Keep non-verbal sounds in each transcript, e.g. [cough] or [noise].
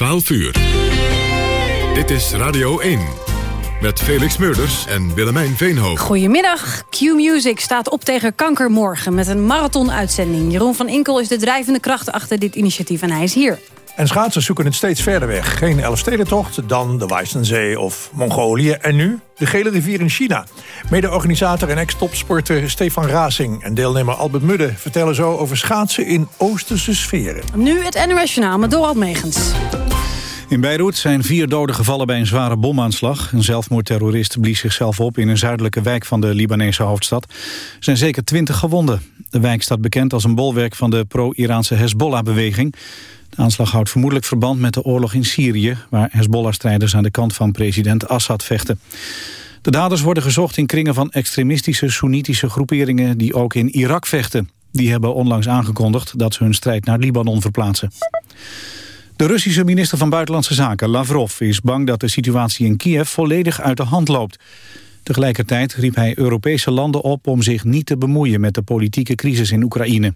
12 uur. Dit is Radio 1. Met Felix Meurders en Willemijn Veenhoven. Goedemiddag. Q-Music staat op tegen kanker morgen met een marathon-uitzending. Jeroen van Inkel is de drijvende kracht achter dit initiatief en hij is hier. En schaatsers zoeken het steeds verder weg. Geen Elfstedentocht, dan de Weissensee of Mongolië. En nu de Gele Rivier in China. Mede-organisator en ex-topsporter Stefan Razing en deelnemer Albert Mudde... vertellen zo over schaatsen in Oosterse sferen. Nu het NOS Journaal met Dorald Megens. In Beirut zijn vier doden gevallen bij een zware bomaanslag. Een zelfmoordterrorist blies zichzelf op in een zuidelijke wijk van de Libanese hoofdstad. Er zijn zeker twintig gewonden. De wijk staat bekend als een bolwerk van de pro-Iraanse Hezbollah-beweging. De aanslag houdt vermoedelijk verband met de oorlog in Syrië... waar Hezbollah-strijders aan de kant van president Assad vechten. De daders worden gezocht in kringen van extremistische Soenitische groeperingen... die ook in Irak vechten. Die hebben onlangs aangekondigd dat ze hun strijd naar Libanon verplaatsen. De Russische minister van Buitenlandse Zaken, Lavrov, is bang dat de situatie in Kiev volledig uit de hand loopt. Tegelijkertijd riep hij Europese landen op om zich niet te bemoeien met de politieke crisis in Oekraïne.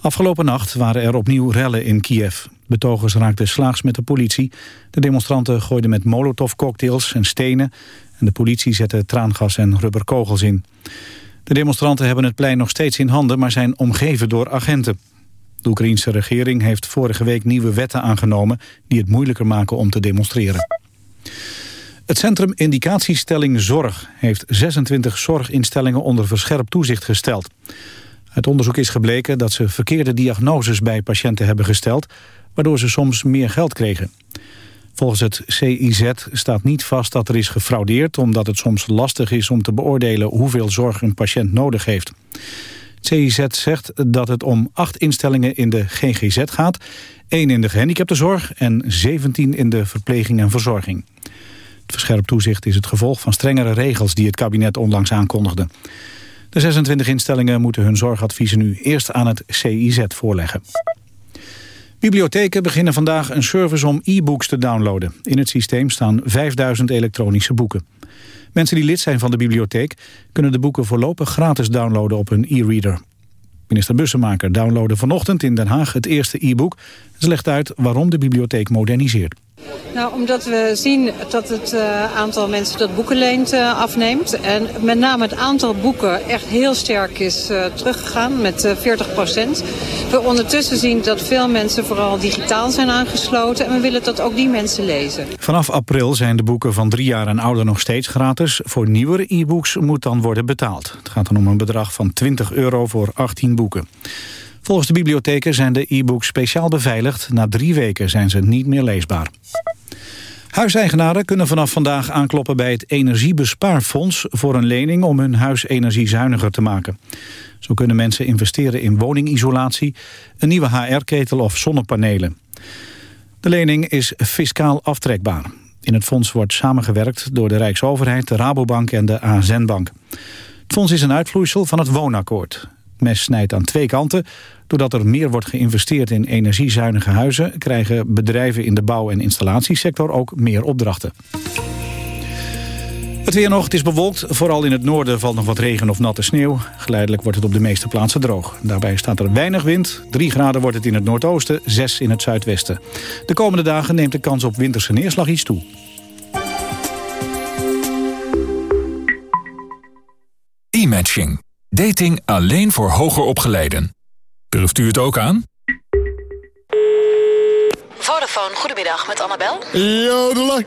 Afgelopen nacht waren er opnieuw rellen in Kiev. Betogers raakten slaags met de politie. De demonstranten gooiden met molotovcocktails en stenen... en de politie zette traangas en rubberkogels in. De demonstranten hebben het plein nog steeds in handen... maar zijn omgeven door agenten. De Oekraïense regering heeft vorige week nieuwe wetten aangenomen... die het moeilijker maken om te demonstreren. Het Centrum Indicatiestelling Zorg heeft 26 zorginstellingen onder verscherpt toezicht gesteld. Uit onderzoek is gebleken dat ze verkeerde diagnoses bij patiënten hebben gesteld, waardoor ze soms meer geld kregen. Volgens het CIZ staat niet vast dat er is gefraudeerd... omdat het soms lastig is om te beoordelen hoeveel zorg een patiënt nodig heeft. Het CIZ zegt dat het om acht instellingen in de GGZ gaat... één in de gehandicaptenzorg en 17 in de verpleging en verzorging. Het verscherpt toezicht is het gevolg van strengere regels... die het kabinet onlangs aankondigde. De 26 instellingen moeten hun zorgadviezen nu eerst aan het CIZ voorleggen. Bibliotheken beginnen vandaag een service om e-books te downloaden. In het systeem staan 5000 elektronische boeken. Mensen die lid zijn van de bibliotheek kunnen de boeken voorlopig gratis downloaden op hun e-reader. Minister Bussemaker downloadde vanochtend in Den Haag het eerste e-book. Ze legt uit waarom de bibliotheek moderniseert. Nou, omdat we zien dat het uh, aantal mensen dat boeken leent uh, afneemt. En met name het aantal boeken echt heel sterk is uh, teruggegaan met 40 procent. We ondertussen zien dat veel mensen vooral digitaal zijn aangesloten. En we willen dat ook die mensen lezen. Vanaf april zijn de boeken van drie jaar en ouder nog steeds gratis. Voor nieuwere e-books moet dan worden betaald. Het gaat dan om een bedrag van 20 euro voor 18 boeken. Volgens de bibliotheken zijn de e-books speciaal beveiligd. Na drie weken zijn ze niet meer leesbaar. Huiseigenaren kunnen vanaf vandaag aankloppen bij het Energiebespaarfonds... voor een lening om hun huis energiezuiniger te maken. Zo kunnen mensen investeren in woningisolatie, een nieuwe HR-ketel of zonnepanelen. De lening is fiscaal aftrekbaar. In het fonds wordt samengewerkt door de Rijksoverheid, de Rabobank en de ASN-bank. Het fonds is een uitvloeisel van het woonakkoord mes snijdt aan twee kanten. Doordat er meer wordt geïnvesteerd in energiezuinige huizen... krijgen bedrijven in de bouw- en installatiesector ook meer opdrachten. Het weer nog, is bewolkt. Vooral in het noorden valt nog wat regen of natte sneeuw. Geleidelijk wordt het op de meeste plaatsen droog. Daarbij staat er weinig wind. 3 graden wordt het in het noordoosten, 6 in het zuidwesten. De komende dagen neemt de kans op winterse neerslag iets toe. E-matching. Dating alleen voor hoger opgeleiden. Durft u het ook aan? Vodafone, goedemiddag, met Annabel. Jodela. [laughs]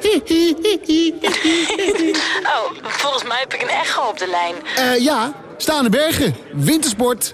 oh, volgens mij heb ik een echo op de lijn. Uh, ja, staande bergen, wintersport,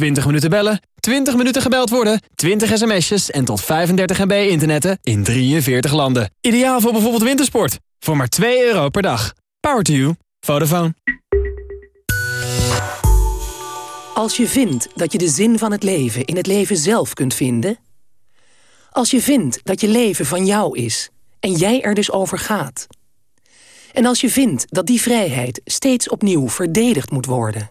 20 minuten bellen, 20 minuten gebeld worden, 20 sms'jes en tot 35 MB internetten in 43 landen. Ideaal voor bijvoorbeeld wintersport. Voor maar 2 euro per dag. Power to you. Vodafone. Als je vindt dat je de zin van het leven in het leven zelf kunt vinden... als je vindt dat je leven van jou is en jij er dus over gaat... En als je vindt dat die vrijheid steeds opnieuw verdedigd moet worden...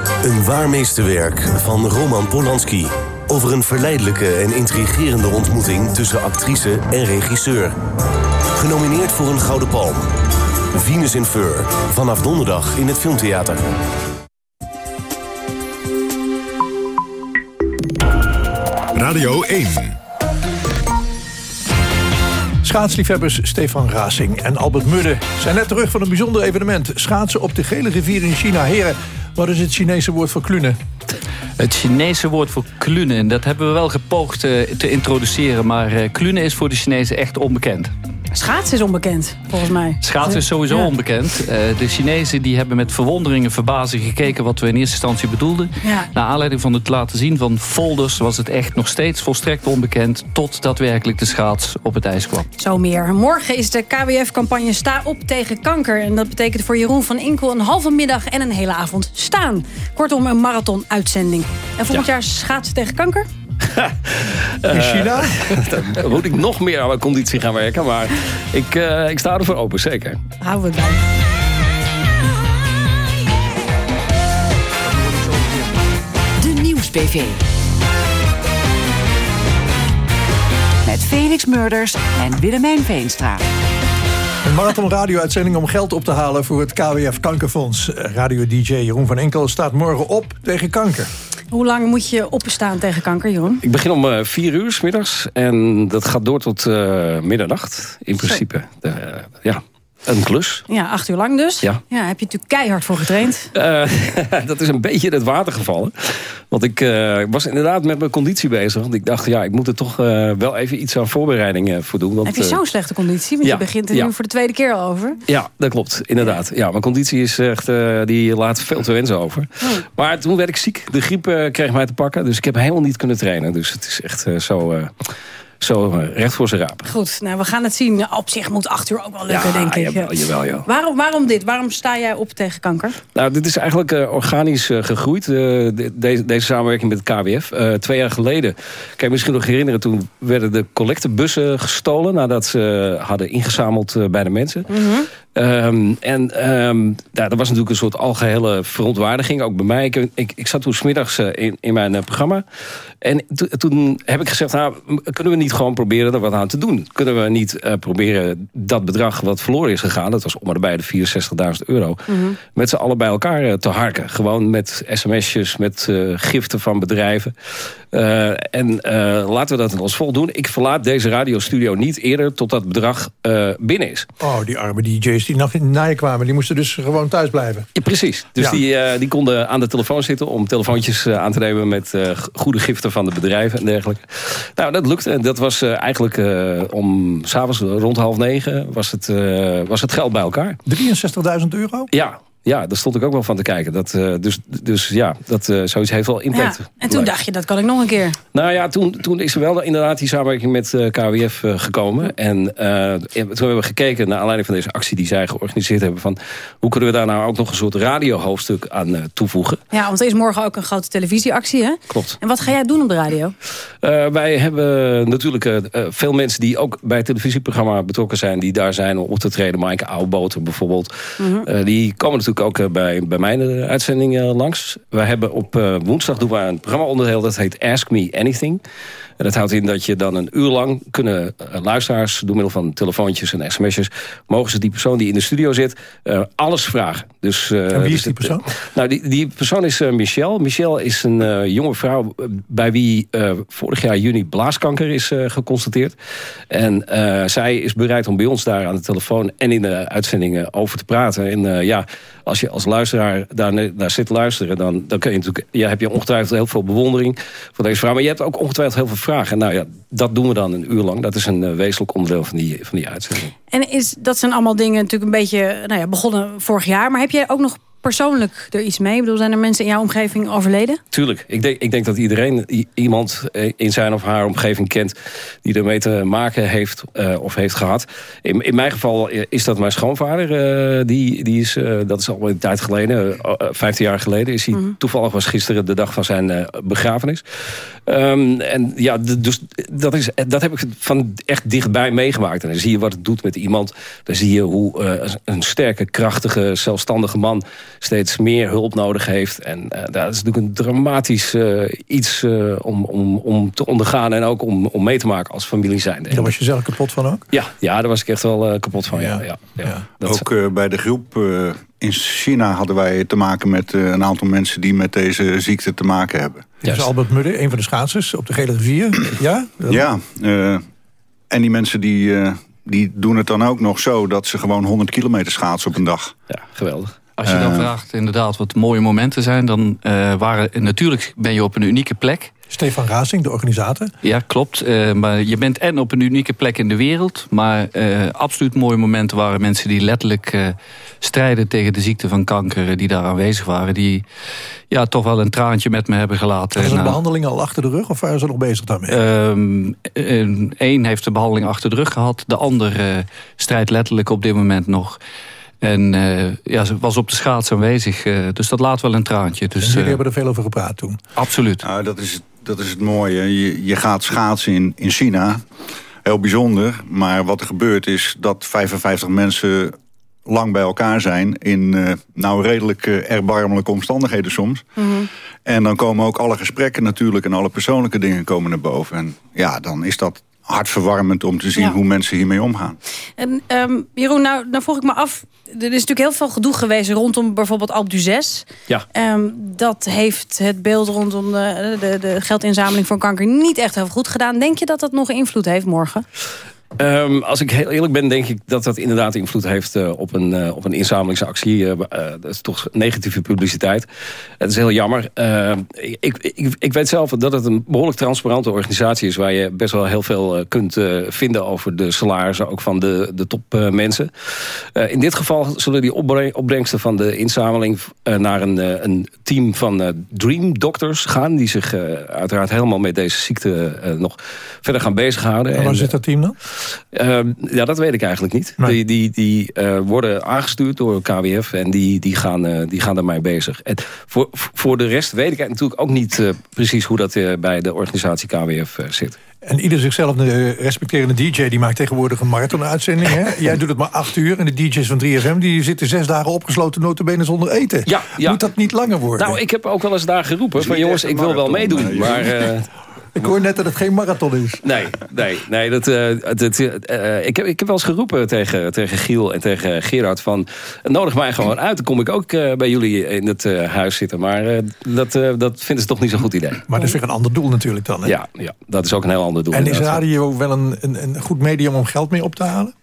Een waar meesterwerk van Roman Polanski. Over een verleidelijke en intrigerende ontmoeting tussen actrice en regisseur. Genomineerd voor een Gouden Palm. Venus in Fur. Vanaf donderdag in het Filmtheater. Radio 1. Schaatsliefhebbers Stefan Rasing en Albert Mudde zijn net terug van een bijzonder evenement. Schaatsen op de Gele Rivier in China. Heren, wat is het Chinese woord voor klunen? Het Chinese woord voor klunen, dat hebben we wel gepoogd eh, te introduceren... maar uh, klunen is voor de Chinezen echt onbekend. Schaatsen is onbekend, volgens mij. Schaatsen is sowieso ja. onbekend. Uh, de Chinezen die hebben met verwondering en verbazing gekeken... wat we in eerste instantie bedoelden. Ja. Naar aanleiding van het laten zien van folders... was het echt nog steeds volstrekt onbekend... tot daadwerkelijk de schaats op het ijs kwam. Zo meer. Morgen is de KWF-campagne Sta op tegen kanker. En dat betekent voor Jeroen van Inkel een halve middag... en een hele avond staan. Kortom, een marathon-uitzending. En volgend ja. jaar schaatsen tegen kanker? [laughs] In China? [laughs] Dan moet ik nog meer aan mijn conditie gaan werken. Maar ik, uh, ik sta ervoor open, zeker. Houden we bij. De Nieuws-PV. Met Felix Murders en Willemijn Veenstra. Een marathon radio-uitzending om geld op te halen voor het KWF Kankerfonds. Radio-dj Jeroen van Enkel staat morgen op tegen kanker. Hoe lang moet je opstaan tegen kanker, Jeroen? Ik begin om uh, vier uur s middags en dat gaat door tot uh, middernacht. In principe, ja. Een klus. Ja, acht uur lang dus. Ja. ja heb je natuurlijk keihard voor getraind. Uh, [laughs] dat is een beetje in het water gevallen. Want ik uh, was inderdaad met mijn conditie bezig. Want ik dacht, ja, ik moet er toch uh, wel even iets aan voorbereidingen voor doen. Want, heb je zo'n slechte conditie? Want ja, je begint er ja. nu voor de tweede keer al over. Ja, dat klopt. Inderdaad. Ja, mijn conditie is echt, die laat veel te wensen over. Oh. Maar toen werd ik ziek. De griep kreeg mij te pakken. Dus ik heb helemaal niet kunnen trainen. Dus het is echt zo zo recht voor zijn raap. Goed, nou, we gaan het zien. Op zich moet acht uur ook wel lukken, ja, denk ik. Jawel, jawel, ja. waarom, waarom dit? Waarom sta jij op tegen kanker? Nou, dit is eigenlijk uh, organisch uh, gegroeid. Uh, de, deze, deze samenwerking met het KWF. twee jaar geleden, kan je misschien nog herinneren... toen werden de collectebussen gestolen... nadat ze hadden ingezameld bij de mensen. Mm -hmm. Um, en um, ja, er was natuurlijk een soort algehele verontwaardiging, ook bij mij. Ik, ik, ik zat toen smiddags uh, in, in mijn uh, programma. En to, toen heb ik gezegd, nou, kunnen we niet gewoon proberen er wat aan te doen? Kunnen we niet uh, proberen dat bedrag wat verloren is gegaan... dat was om erbij de 64.000 euro... Mm -hmm. met z'n allen bij elkaar te harken. Gewoon met sms'jes, met giften van bedrijven. en laten we dat als vol doen. Ik verlaat deze radiostudio niet eerder tot dat bedrag binnen is. Oh, die arme DJ's die nog na je kwamen, die moesten dus gewoon thuis blijven. Ja, precies. Dus Ja. Die, uh, die konden aan de telefoon zitten om telefoontjes uh, aan te nemen met uh, goede giften van de bedrijven en dergelijke. Nou, dat lukte. Dat was eigenlijk om s'avonds rond half negen was het, was het geld bij elkaar. 63.000 euro? Ja. Ja, daar stond ik ook wel van te kijken. Dat, uh, dus, dus ja, dat, uh, zoiets heeft wel impact. Ja. En toen dacht je, dat kan ik nog een keer. Nou ja, toen, toen is er wel inderdaad die samenwerking met uh, KWF gekomen. En toen hebben we gekeken naar aanleiding van deze actie die zij georganiseerd hebben. Van hoe kunnen we daar nou ook nog een soort radiohoofdstuk aan toevoegen. Ja, want er is morgen ook een grote televisieactie, hè? Klopt. En wat ga jij doen op de radio? wij hebben natuurlijk veel mensen die ook bij het televisieprogramma betrokken zijn. Die daar zijn om op te treden. Maaike Ouwboter bijvoorbeeld. Mhm. -hmm. die komen natuurlijk ook bij, bij mijn uitzending langs. Wij hebben op uh, woensdag doen we een programma-onderdeel... dat heet Ask Me Anything. En dat houdt in dat je dan een uur lang kunnen uh, luisteraars... door middel van telefoontjes en sms'jes... mogen ze die persoon die in de studio zit uh, alles vragen. Dus, en wie is dus die persoon? nou, die, die persoon is Michelle. Michelle is een jonge vrouw bij wie vorig jaar juni blaaskanker is geconstateerd. En zij is bereid om bij ons daar aan de telefoon... en in de uitzendingen over te praten. En ja als je als luisteraar daar naar zit luisteren... dan, dan kun je natuurlijk, ja, heb je ongetwijfeld heel veel bewondering voor deze vrouw. Maar je hebt ook ongetwijfeld heel veel vragen. En nou ja, dat doen we dan een uur lang. Dat is een uh, wezenlijk onderdeel van die, van die uitzending. En is, dat zijn allemaal dingen natuurlijk een beetje nou ja, begonnen vorig jaar. Maar heb jij ook nog persoonlijk er iets mee? Ik bedoel, zijn er mensen in jouw omgeving overleden? Tuurlijk. Ik denk, ik denk dat iedereen iemand eh, in zijn of haar omgeving kent... die ermee te maken heeft uh, of heeft gehad. In, in mijn geval is dat mijn schoonvader. Uh, die, die is, uh, dat is al een tijd geleden, 15 jaar geleden... is hij -hmm. toevallig was gisteren de dag van zijn begrafenis. Um, en ja, dus dat, is, dat heb ik van echt dichtbij meegemaakt. En dan zie je wat het doet met iemand. Dan zie je hoe een sterke, krachtige, zelfstandige man steeds meer hulp nodig heeft. En uh, dat is natuurlijk een dramatisch uh, iets uh, om, om, om te ondergaan en ook om, om mee te maken als familie zijnde. Daar was je zelf kapot van ook? Ja, ja daar was ik echt wel kapot van. Ja. Ja, ja, ja. Ook bij de groep in China hadden wij te maken met een aantal mensen die met deze ziekte te maken hebben. Dus Albert Mudde, een van de schaatsers op de Gele Rivier. [clears throat] Ja, ja en die mensen die, die doen het dan ook nog zo dat ze gewoon 100 kilometer schaatsen op een dag. Ja, geweldig. Als je dan vraagt inderdaad wat mooie momenten zijn... dan uh, waren natuurlijk ben je op een unieke plek. Stefan Razing, de organisator. Ja, klopt. Uh, maar je bent en op een unieke plek in de wereld. Maar uh, absoluut mooie momenten waren mensen die letterlijk strijden tegen de ziekte van kanker... die daar aanwezig waren. Die ja, toch wel een traantje met me hebben gelaten. Was de behandeling al achter de rug of waren ze nog bezig daarmee? Eén ehm, heeft de behandeling achter de rug gehad. De ander strijdt letterlijk op dit moment nog... En uh, ja, ze was op de schaats aanwezig. Uh, dus dat laat wel een traantje. Dus, en jullie uh, hebben er veel over gepraat toen? Absoluut. Nou, dat, is, dat is het mooie. Je, je gaat schaatsen in, in China. Heel bijzonder. Maar wat er gebeurt is dat 55 mensen lang bij elkaar zijn... in nou redelijk erbarmelijke omstandigheden soms. Mm -hmm. En dan komen ook alle gesprekken natuurlijk... en alle persoonlijke dingen komen naar boven. En ja, dan is dat hartverwarmend om te zien ja. hoe mensen hiermee omgaan. En um, Jeroen, nou, nou vroeg ik me af... er is natuurlijk heel veel gedoe geweest rondom bijvoorbeeld Alp d'Huez. Ja. Um, dat heeft het beeld rondom de, de, de geldinzameling voor kanker niet echt heel goed gedaan. Denk je dat dat nog invloed heeft morgen? Um, als ik heel eerlijk ben, denk ik dat dat inderdaad invloed heeft uh, op, een, uh, op een inzamelingsactie. Uh, dat is toch negatieve publiciteit. Het is heel jammer. Ik, ik, ik, weet zelf dat het een behoorlijk transparante organisatie is... waar je best wel heel veel kunt vinden over de salarissen... ook van de, de topmensen. in dit geval zullen die opbrengsten van de inzameling... naar een, een team van Dream Doctors gaan... die zich uiteraard helemaal met deze ziekte nog verder gaan bezighouden. En waar zit dat team dan? Uh, ja, dat weet ik eigenlijk niet. Nee. Die, die, die uh, worden aangestuurd door KWF en die, die, gaan, uh, die gaan daarmee bezig. En voor, voor de rest weet ik natuurlijk ook niet precies hoe dat bij de organisatie KWF zit. En ieder zichzelf de respecterende DJ die maakt tegenwoordig een marathon-uitzending. Hè? [laughs] Jij doet het maar acht uur en de DJ's van 3FM die zitten zes dagen opgesloten notabene zonder eten. Ja, ja. Moet dat niet langer worden? Nou, ik heb ook wel eens daar geroepen van jongens, ik wil wel meedoen. Maar, [laughs] ik hoor net dat het geen marathon is. Nee, nee, nee. Dat, uh, dat, uh, ik, heb, ik heb wel eens geroepen tegen, tegen Giel en tegen Gerard van... nodig mij gewoon uit, dan kom ik ook uh, bij jullie in het huis zitten. Maar dat, dat vinden ze toch niet zo'n goed idee. Maar dat is weer een ander doel natuurlijk dan. Hè? Ja, ja, dat is ook een heel ander doel. En is radio wel een, een, een goed medium om geld mee op te halen?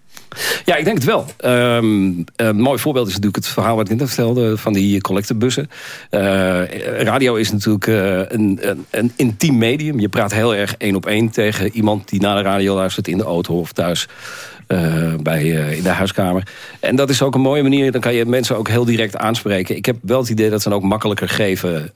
Ja, ik denk het wel. Um, een mooi voorbeeld is natuurlijk het verhaal wat ik net vertelde... van die collectebussen. Uh, radio is natuurlijk uh, een, een, een, intiem medium. Je praat heel erg één op één tegen iemand die naar de radio luistert... in de auto of thuis. Uh, bij, in de huiskamer. En dat is ook een mooie manier. Dan kan je mensen ook heel direct aanspreken. Ik heb wel het idee dat ze dan ook makkelijker geven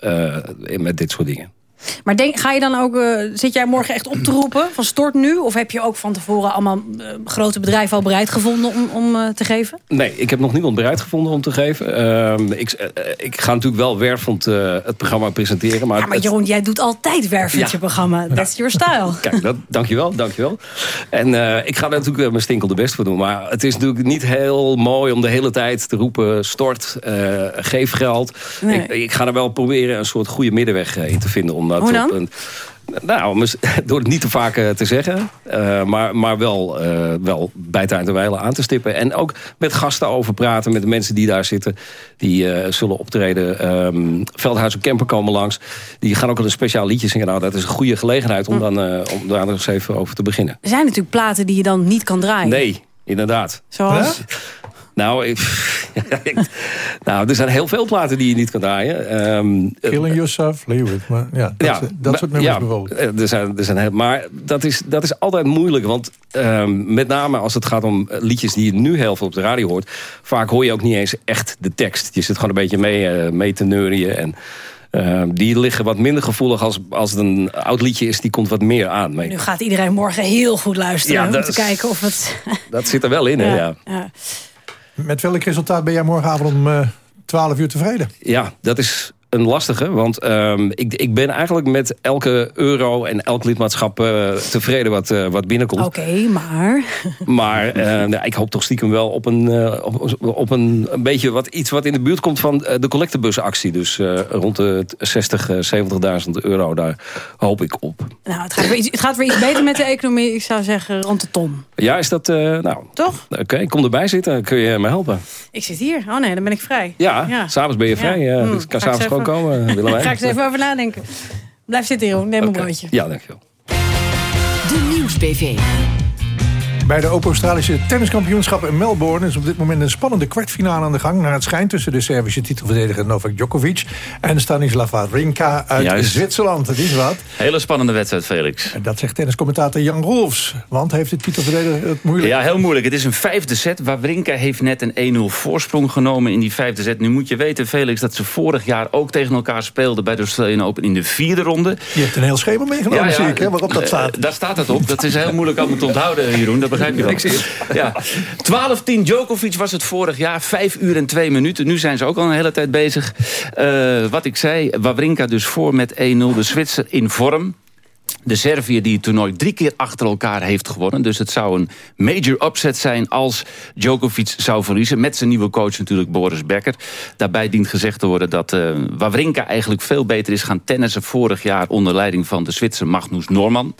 met dit soort dingen. Maar denk, ga je dan ook, uh, zit jij morgen echt op te roepen van stort nu? Of heb je ook van tevoren allemaal uh, grote bedrijven al bereid gevonden om, om uh, te geven? Nee, ik heb nog niemand bereid gevonden om te geven. Ehm, ik, ik ga natuurlijk wel wervend het programma presenteren. Maar ja, maar Jeroen, jij doet altijd wervend je programma. That's your style. [laughs] Kijk, dat, dankjewel, dankjewel. En ik ga er natuurlijk mijn stinkelde best voor doen. Maar het is natuurlijk niet heel mooi om de hele tijd te roepen... stort, geef geld. Nee. Ik, ik, ga er wel proberen een soort goede middenweg in te vinden... Om hoe dan? Een, nou, [laughs] door het niet te vaak te zeggen. Uh, maar, maar wel, uh, wel bij tijd en wijle aan te stippen. En ook met gasten over praten. Met de mensen die daar zitten. Die uh, zullen optreden. Um, Veldhuis en Kemper komen langs. Die gaan ook al een speciaal liedje zingen. Nou, dat is een goede gelegenheid om, dan, om daar nog eens even over te beginnen. Er zijn natuurlijk platen die je dan niet kan draaien. Nee, inderdaad. Zoals? Nou, [laughs] ik, nou, er zijn heel veel platen die je niet kan draaien. Um, Killing Yourself. Maar ja, dat, ja, dat soort nummers ja, bijvoorbeeld. Er zijn, er zijn heel, maar dat is, dat is altijd moeilijk. Want um, met name als het gaat om liedjes die je nu heel veel op de radio hoort... vaak hoor je ook niet eens echt de tekst. Je zit gewoon een beetje mee, uh, mee te neurien en... Uh, die liggen wat minder gevoelig als, als het een oud liedje is. Die komt wat meer aan. Nu gaat iedereen morgen heel goed luisteren Ja, om te kijken of het... Dat zit er wel in, hè? [laughs] Ja. Met welk resultaat ben jij morgenavond om uh, 12 uur tevreden? Ja, dat is een lastige. Want um, ik, ik ben eigenlijk met elke euro en elk lidmaatschap uh, tevreden wat, uh, wat binnenkomt. Oké, okay, maar... [laughs] Maar uh, nou, ik hoop toch stiekem wel op een, op, op, een, een beetje wat, iets wat in de buurt komt van de collectebusactie. Dus rond de 60, 70.000 euro, daar hoop ik op. Nou, het gaat, weer iets, het gaat weer iets beter met de economie. Ik zou zeggen rond de ton. Ja, is dat... nou, toch? Oké, okay, kom erbij zitten. Kun je me helpen? Ik zit hier. Oh nee, dan ben ik vrij. Ja, ja. s'avonds ben je vrij. Ja. Ik kan s'avonds gewoon komen, [laughs] Willemijn. Ga ik eens even over nadenken. Blijf zitten, Jeroen. Neem okay. een broodje. Ja, dankjewel. De Nieuws-BV. Bij de Open Australische tenniskampioenschap in Melbourne... is op dit moment een spannende kwartfinale aan de gang... naar het schijnt tussen de Servische titelverdediger Novak Djokovic... en Stanislav Wawrinka uit Juist. Zwitserland. Dat is wat. Hele spannende wedstrijd, Felix. Dat zegt tenniscommentator Jan Rolfs. Want heeft de titelverdediger het moeilijk? Ja, heel moeilijk. Het is een vijfde set. Wawrinka heeft net een 1-0 voorsprong genomen in die vijfde set. Nu moet je weten, Felix, dat ze vorig jaar ook tegen elkaar speelden... bij de Australian Open in de vierde ronde. Je hebt een heel schema meegenomen, Ja, ja. zie ik, hè, waarop dat Uh, staat. daar staat het op. Dat is heel moeilijk allemaal te onthouden, Jeroen. Dat begrijp je wel. Ja. 12-10 Djokovic was het vorig jaar. 5 uur en 2 minuten. Nu zijn ze ook al een hele tijd bezig. Uh, wat ik zei, Wawrinka dus voor met 1-0. De Zwitser in vorm. De Serviër die het toernooi drie keer achter elkaar heeft gewonnen. Dus het zou een major upset zijn als Djokovic zou verliezen. Met zijn nieuwe coach natuurlijk Boris Becker. Daarbij dient gezegd te worden dat uh, Wawrinka eigenlijk veel beter is gaan tennissen vorig jaar onder leiding van de Zwitser Magnus Norman.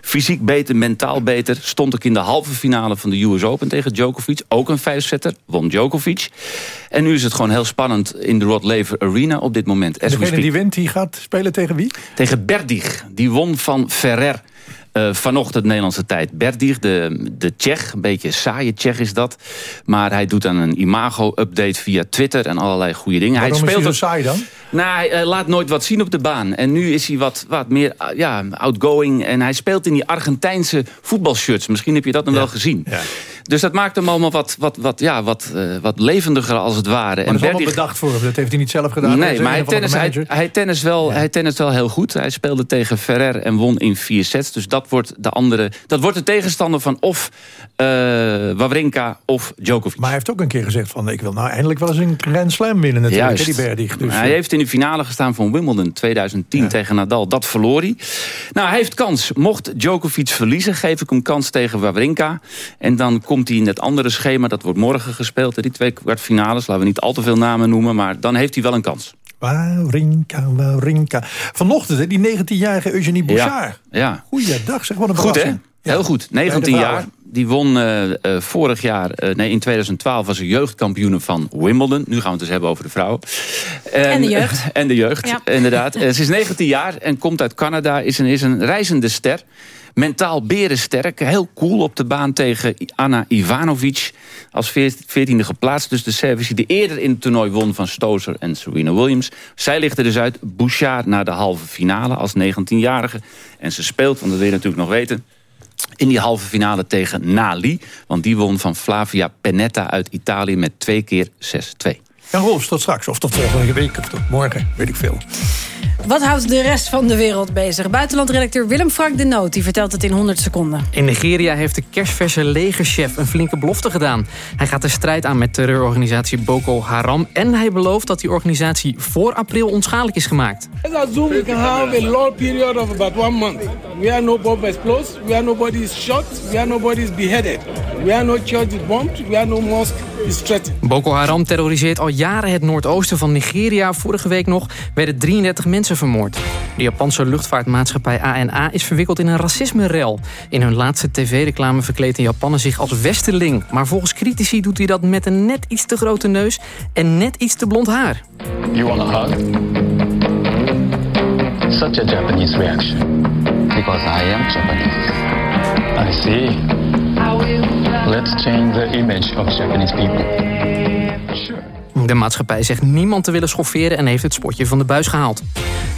Fysiek beter, mentaal beter. Stond ook in de halve finale van de US Open tegen Djokovic. Ook een vijfzetter, won Djokovic. En nu is het gewoon heel spannend in de Rod Laver Arena op dit moment. En degene die wint, die gaat spelen tegen wie? Tegen Berdig. Die won van Ferrer. Uh, vanochtend Nederlandse tijd. Berdig, de, de Tsjech, een beetje saaie Tsjech is dat. Maar hij doet dan een imago-update via Twitter en allerlei goede dingen. Waarom hij speelt is hij zo saai dan? Nou, hij uh, laat nooit wat zien op de baan. En nu is hij wat, wat meer uh, ja, outgoing. En hij speelt in die Argentijnse voetbalshirts. Misschien heb je dat nog Ja. wel gezien. Ja. Dus dat maakt hem allemaal wat, wat, wat, ja, wat, uh, wat levendiger als het ware. Maar dat is allemaal bedacht voor hem. Dat heeft hij niet zelf gedaan. Nee, maar hij tennis, hij, tennis wel, hij tennis wel heel goed. Hij speelde tegen Ferrer en won in vier sets. Dus dat wordt de andere. Dat wordt de tegenstander van of uh, Wawrinka of Djokovic. Maar hij heeft ook een keer gezegd van... ik wil nou eindelijk wel eens een Grand Slam winnen natuurlijk. Die Berdig. Dus, hij heeft in de finale gestaan van Wimbledon 2010 ja. tegen Nadal. Dat verloor hij. Nou, hij heeft kans. Mocht Djokovic verliezen, geef ik hem kans tegen Wawrinka. En dan komt hij in het andere schema. Dat wordt morgen gespeeld. Die twee kwartfinales. Laten we niet al te veel namen noemen. Maar dan heeft hij wel een kans. Wawrinka, Wawrinka. Vanochtend, hè, die 19-jarige Eugenie Bouchard. Ja, ja. Goeiedag, zeg, wat een Goed, hè? Heel goed. 19 Bij de jaar. Die won uh, uh, vorig jaar, uh, nee in 2012 was ze jeugdkampioene van Wimbledon. Nu gaan we het dus hebben over de vrouwen. En de jeugd. [laughs] En de jeugd, Ja. inderdaad. ze is 19 jaar en komt uit Canada. Is een, is een reizende ster. Mentaal berensterk. Heel cool op de baan tegen Anna Ivanovic. Als veertiende geplaatst. Dus de Servische die eerder in het toernooi won van Stozer en Serena Williams. Zij ligt er dus uit. Bouchard naar de halve finale als 19-jarige. En ze speelt, want dat wil je natuurlijk nog weten in die halve finale tegen Nali. Want die won van Flavia Pennetta uit Italië met twee keer 6-2. Jan Rolfs, tot straks. Of tot volgende week, of tot morgen, weet ik veel. Wat houdt de rest van de wereld bezig? Buitenlandredacteur Willem Frank de Noot die vertelt het in 100 seconden. In Nigeria heeft de kerstverse legerchef een flinke belofte gedaan. Hij gaat de strijd aan met terreurorganisatie Boko Haram... en hij belooft dat die organisatie voor april onschadelijk is gemaakt. Let's assume we can have a long period of about one month. Where no bomb explodes, where nobody is shot, where nobody is beheaded. Where no church is bombed, where no mosque is threatened. Boko Haram terroriseert al jaren het noordoosten van Nigeria. Vorige week nog werden 33 mensen vermoord. De Japanse luchtvaartmaatschappij ANA is verwikkeld in een racisme-rel. In hun laatste tv-reclame verkleedt een Japaner zich als westerling. Maar volgens critici doet hij dat met een net iets te grote neus en net iets te blond haar. You want a hug? Such a Japanese reaction. Because I am Japanese. I see. Let's change the image of Japanese people. De maatschappij zegt niemand te willen schofferen en heeft het spotje van de buis gehaald.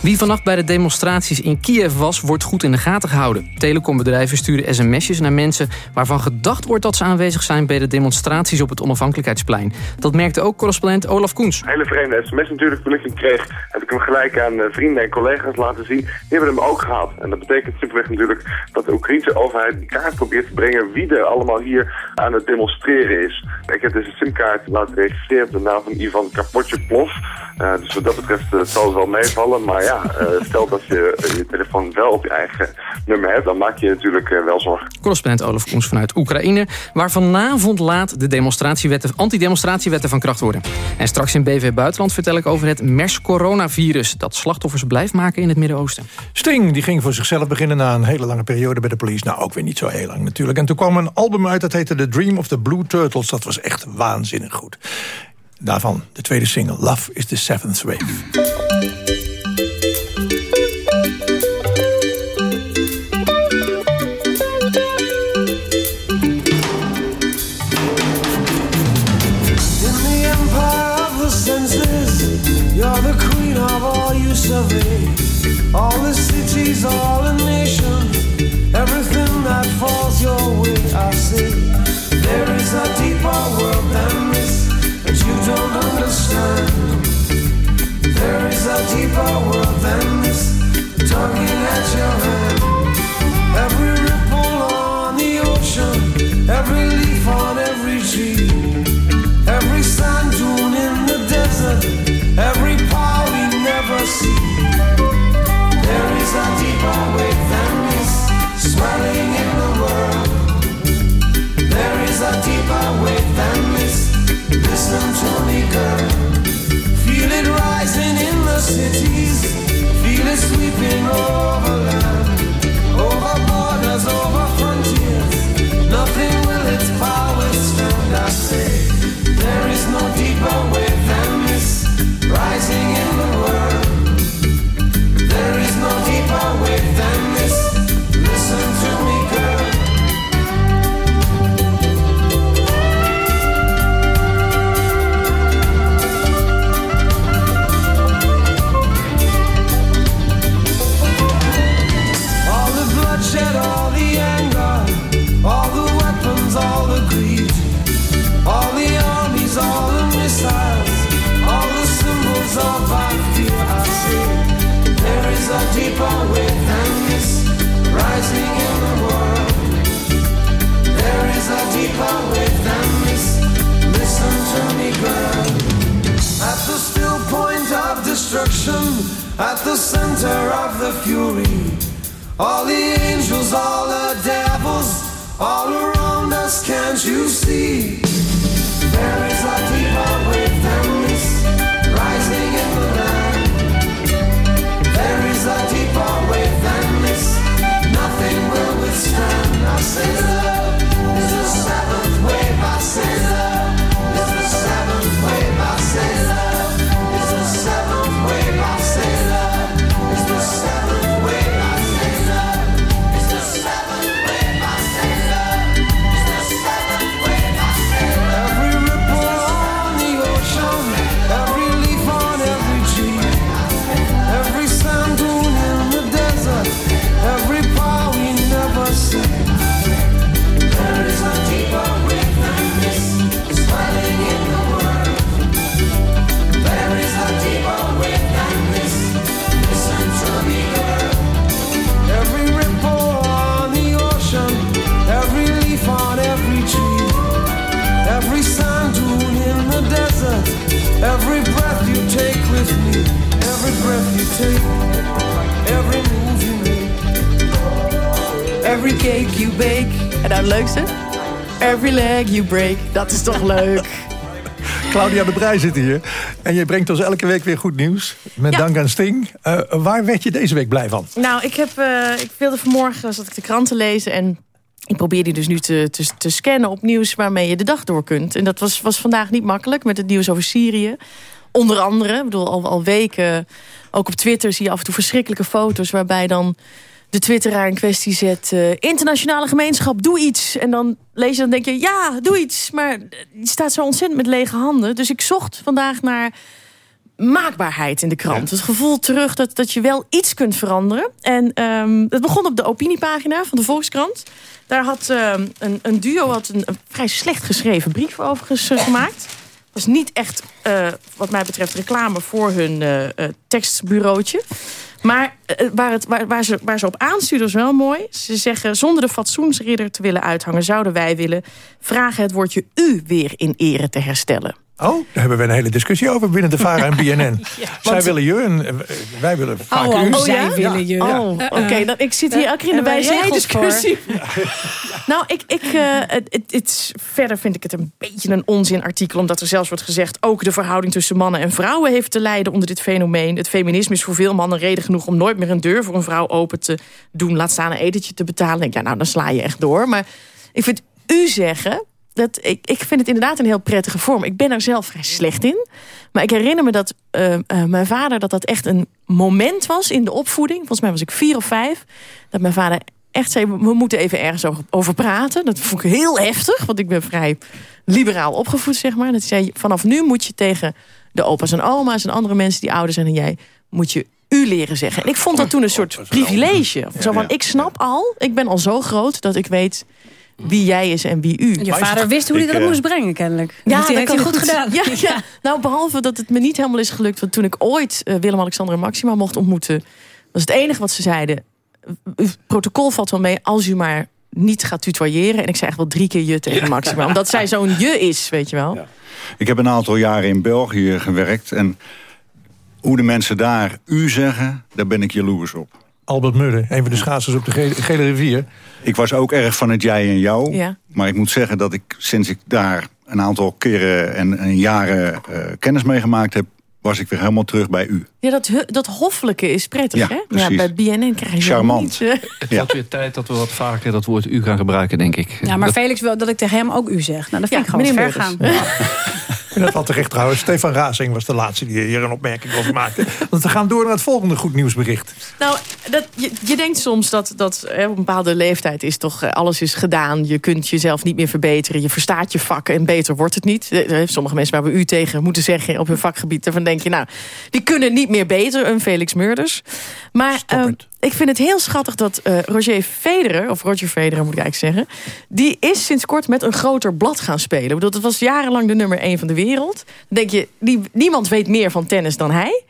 Wie vannacht bij de demonstraties in Kiev was, wordt goed in de gaten gehouden. Telecombedrijven sturen sms'jes naar mensen waarvan gedacht wordt dat ze aanwezig zijn bij de demonstraties op het onafhankelijkheidsplein. Dat merkte ook correspondent Olaf Koens. Hele vreemde sms natuurlijk. Toen ik hem kreeg, heb ik hem gelijk aan eh, vrienden en collega's laten zien. Die hebben hem ook gehad. En dat betekent simpelweg natuurlijk dat de Oekraïnse overheid die kaart probeert te brengen wie er allemaal hier aan het demonstreren is. Ik heb dus een simkaart laten registreren op de naam van Ivan Kapotjeplov. Uh, dus wat dat betreft uh, zal het wel meevallen. Maar ja, uh, stel dat je je telefoon wel op je eigen nummer hebt, dan maak je je natuurlijk wel zorgen. Correspondent Olaf Koens vanuit Oekraïne, waar vanavond laat de demonstratiewetten, antidemonstratiewetten van kracht worden. En straks in BV Buitenland vertel ik over het MERS-coronavirus dat slachtoffers blijft maken in het Midden-Oosten. Sting die ging voor zichzelf beginnen na een hele lange periode bij de police. Nou, ook weer niet zo heel lang natuurlijk. En toen kwam een album uit dat heette The Dream of the Blue Turtles. Dat was echt waanzinnig goed. Daarvan de tweede single, Love is the Seventh Wave. Every power we never see. There is a deeper sweeping over oh. En nou het leukste? Every leg you break. Dat is toch leuk? [laughs] Claudia de Brij zit hier. En je brengt ons elke week weer goed nieuws. Met Ja. dank aan Sting. Eh, waar werd je deze week blij van? Nou, ik, heb, eh, ik wilde vanmorgen zat ik de kranten lezen en ik probeer die dus nu te, te, te scannen op nieuws waarmee je de dag door kunt. En dat was, was vandaag niet makkelijk met het nieuws over Syrië. Onder andere, ik bedoel, al, al weken, ook op Twitter zie je af en toe verschrikkelijke foto's waarbij dan de twitteraar in kwestie zet... eh, internationale gemeenschap, doe iets. En dan lees je, dan denk je, ja, doe iets. Maar die staat zo ontzettend met lege handen. Dus ik zocht vandaag naar maakbaarheid in de krant. Het gevoel terug dat, dat je wel iets kunt veranderen. En ehm, het begon op de opiniepagina van de Volkskrant. Daar had ehm, een, een duo had een, een vrij slecht geschreven brief overigens eh, gemaakt. was niet echt, eh, wat mij betreft, reclame voor hun eh, eh, tekstbureautje. Maar eh, waar, het, waar, waar, ze, waar ze op aansturen is wel mooi. Ze zeggen, zonder de fatsoensridder te willen uithangen... zouden wij willen vragen het woordje u weer in ere te herstellen. Oh, daar hebben we een hele discussie over binnen de VARA en [laughs] BNN. Zij want- willen je en wij willen vaak oh, u. oh, ja? Oh, oké. dan Ik zit hier elke keer in de hebben wij regels wijze-discussie. [laughs] nou, ik, ik, het, het, het is- verder vind ik het een beetje een onzinartikel... omdat er zelfs wordt gezegd... ook de verhouding tussen mannen en vrouwen heeft te lijden onder dit fenomeen. Het feminisme is voor veel mannen reden genoeg... om nooit meer een deur voor een vrouw open te doen. Laat staan een etentje te betalen. Ik denk, ja, nou, dan sla je echt door. Maar ik vind u zeggen... Dat, ik, ik vind het inderdaad een heel prettige vorm. Ik ben er zelf vrij slecht in. Maar ik herinner me dat eh, eh, mijn vader... dat dat echt een moment was in de opvoeding. Volgens mij was ik vier of vijf. Dat mijn vader echt zei, we moeten even ergens over, praten. Dat vond ik heel heftig, want ik ben vrij liberaal opgevoed, zeg maar. Dat zei, vanaf nu moet je tegen de opa's en oma's... en andere mensen die ouder zijn dan jij... moet je u leren zeggen. En ik vond dat toen een soort privilege. Zo van, ik snap al, ik ben al zo groot... dat ik weet wie jij is en wie u. Je vader wist hoe hij dat moest brengen, kennelijk. Ja, dat heeft hij kan goed gedaan. Ja, [laughs] ja. Nou, behalve dat het me niet helemaal is gelukt. Want toen ik ooit eh, Willem-Alexander en Maxima mocht ontmoeten... was het enige wat ze zeiden... "Uw protocol valt wel mee als u maar niet gaat tutoyeren. En ik zei echt wel drie keer je tegen Maxima. [laughs] Omdat zij zo'n je is, weet je wel. Ik heb een aantal jaren in België gewerkt. En hoe de mensen daar u zeggen, daar ben ik jaloers op. Albert Mudde, een van de schaatsers op de Gele, Gele Rivier. Ik was ook erg van het jij en jou. Ja. Maar ik moet zeggen dat ik sinds ik daar een aantal keren en, en jaren eh, kennis mee gemaakt heb... was ik weer helemaal terug bij u. Ja, dat, dat hoffelijke is prettig, Ja, hè? precies. bij BNN krijg je Charmant. Niet, eh. Het wordt weer tijd dat we wat vaker dat woord u gaan gebruiken, denk ik. Ja, maar Dat- Felix wil dat ik tegen hem ook u zeg. Nou, dat vind Ja, ik gewoon meneer ver Meurders. [laughs] En dat had terecht trouwens. Stefan Razing was de laatste die hier een opmerking over maakte. Want we gaan door naar het volgende goed nieuwsbericht. Nou, dat, je, je denkt soms dat, dat hè, op een bepaalde leeftijd is toch eh, alles is gedaan. Je kunt jezelf niet meer verbeteren. Je verstaat je vak en beter wordt het niet. Eh, eh, Sommige mensen waar we u tegen moeten zeggen op hun vakgebied. Daarvan denk je, nou, die kunnen niet meer beter. Een Felix Murders. Maar eh, ik vind het heel schattig dat eh, Roger Federer, of Roger Federer moet ik eigenlijk zeggen... die is sinds kort met een groter blad gaan spelen. Ik bedoel, dat was jarenlang de nummer één van de wereld. Dan denk je, die, niemand weet meer van tennis dan hij.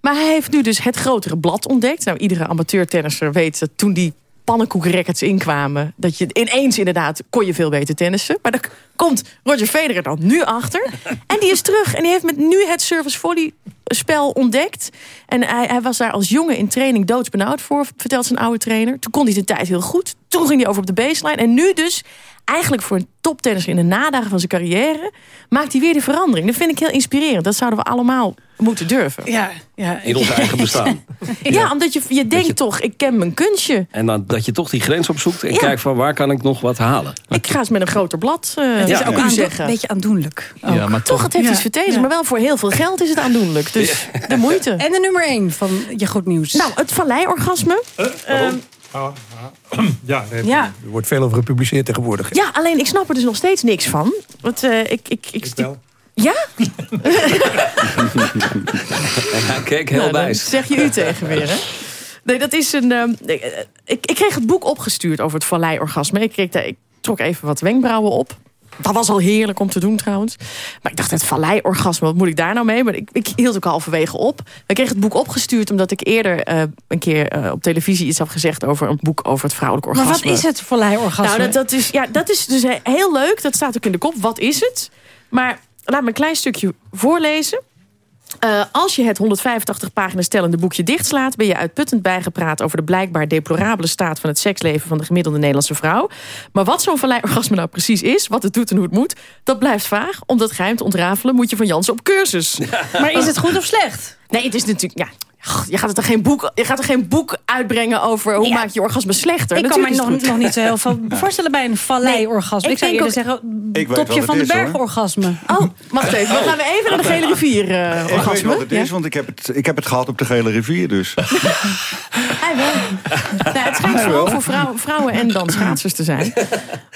Maar hij heeft nu dus het grotere blad ontdekt. Nou, iedere amateurtennisser weet dat toen die pannenkoekrecords inkwamen... dat je ineens inderdaad kon je veel beter tennissen. Maar daar komt Roger Federer dan nu achter. [laughs] En die is terug en die heeft met nu het service volley spel ontdekt. En hij, hij was daar als jongen in training doodsbenauwd voor... vertelt zijn oude trainer. Toen kon hij de tijd heel goed. Toen ging hij over op de baseline. En nu dus eigenlijk voor een toptennisser in de nadagen van zijn carrière... maakt hij weer de verandering. Dat vind ik heel inspirerend. Dat zouden we allemaal moeten durven. Ja, ja. In ons eigen bestaan. [laughs] Ja, omdat je, je denkt toch, ik ken mijn kunstje. En dan, dat je toch die grens opzoekt en Ja. kijkt van waar kan ik nog wat halen. Ik ga eens met een groter blad eh Het is ja, ook een zeggen. beetje aandoenlijk. Ja, maar Toch, het heeft Ja. iets vertezen, Ja. maar wel voor heel veel geld is het aandoenlijk. Dus de moeite. En de nummer 1 van je goed nieuws. Nou, het valleiorgasme. Ehm, Ja, [clears throat] er, Ja. er wordt veel over gepubliceerd tegenwoordig. ja, alleen ik snap er dus nog steeds niks van. Want eh, ik, ik, ik, wel. Ja? [laughs] Ja, kijk, heel Nou, wijs. zeg je u tegen weer, hè? Nee, dat is een... ehm, ik, ik, ik kreeg het boek opgestuurd over het valleiorgasme. Ik, kreeg daar, ik trok even wat wenkbrauwen op. Dat was al heerlijk om te doen trouwens. Maar ik dacht, het valleiorgasme, wat moet ik daar nou mee? Maar ik, ik hield ook halverwege op. Ik kreeg het boek opgestuurd omdat ik eerder eh, een keer eh, op televisie iets had gezegd... over een boek over het vrouwelijk maar orgasme. wat is het valleiorgasme? Nou, dat, dat, is, ja, dat is dus heel leuk. Dat staat ook in de kop. Wat is het? Maar laat me een klein stukje voorlezen. Eh, als je het 185 pagina's stellende boekje dichtslaat... ben je uitputtend bijgepraat over de blijkbaar deplorabele staat... van het seksleven van de gemiddelde Nederlandse vrouw. Maar wat zo'n valleiorgasme [laughs] nou precies is... wat het doet en hoe het moet, dat blijft vaag. Om dat geheim te ontrafelen moet je van Jansen op cursus. [laughs] Maar is het goed of slecht? Nee, het is natuurlijk... Ja, Je gaat, er geen boek, je gaat er geen boek uitbrengen over hoe Ja. maak je orgasme slechter. Ik kan me nog, nog niet zo heel veel [laughs] voorstellen bij een vallei-orgasme. Nee, ik zou eerder zeggen, Ik topje van de bergorgasme. Oh, wacht even. Dan gaan we even naar de gele rivier eh Ik weet orgasme. wat het is, want ik heb het, ik heb het gehad op de Gele Rivier dus. [laughs] Hij wel. nou, het schijnt Hij vooral wel. voor vrouwen, vrouwen en dan schaatsers te zijn.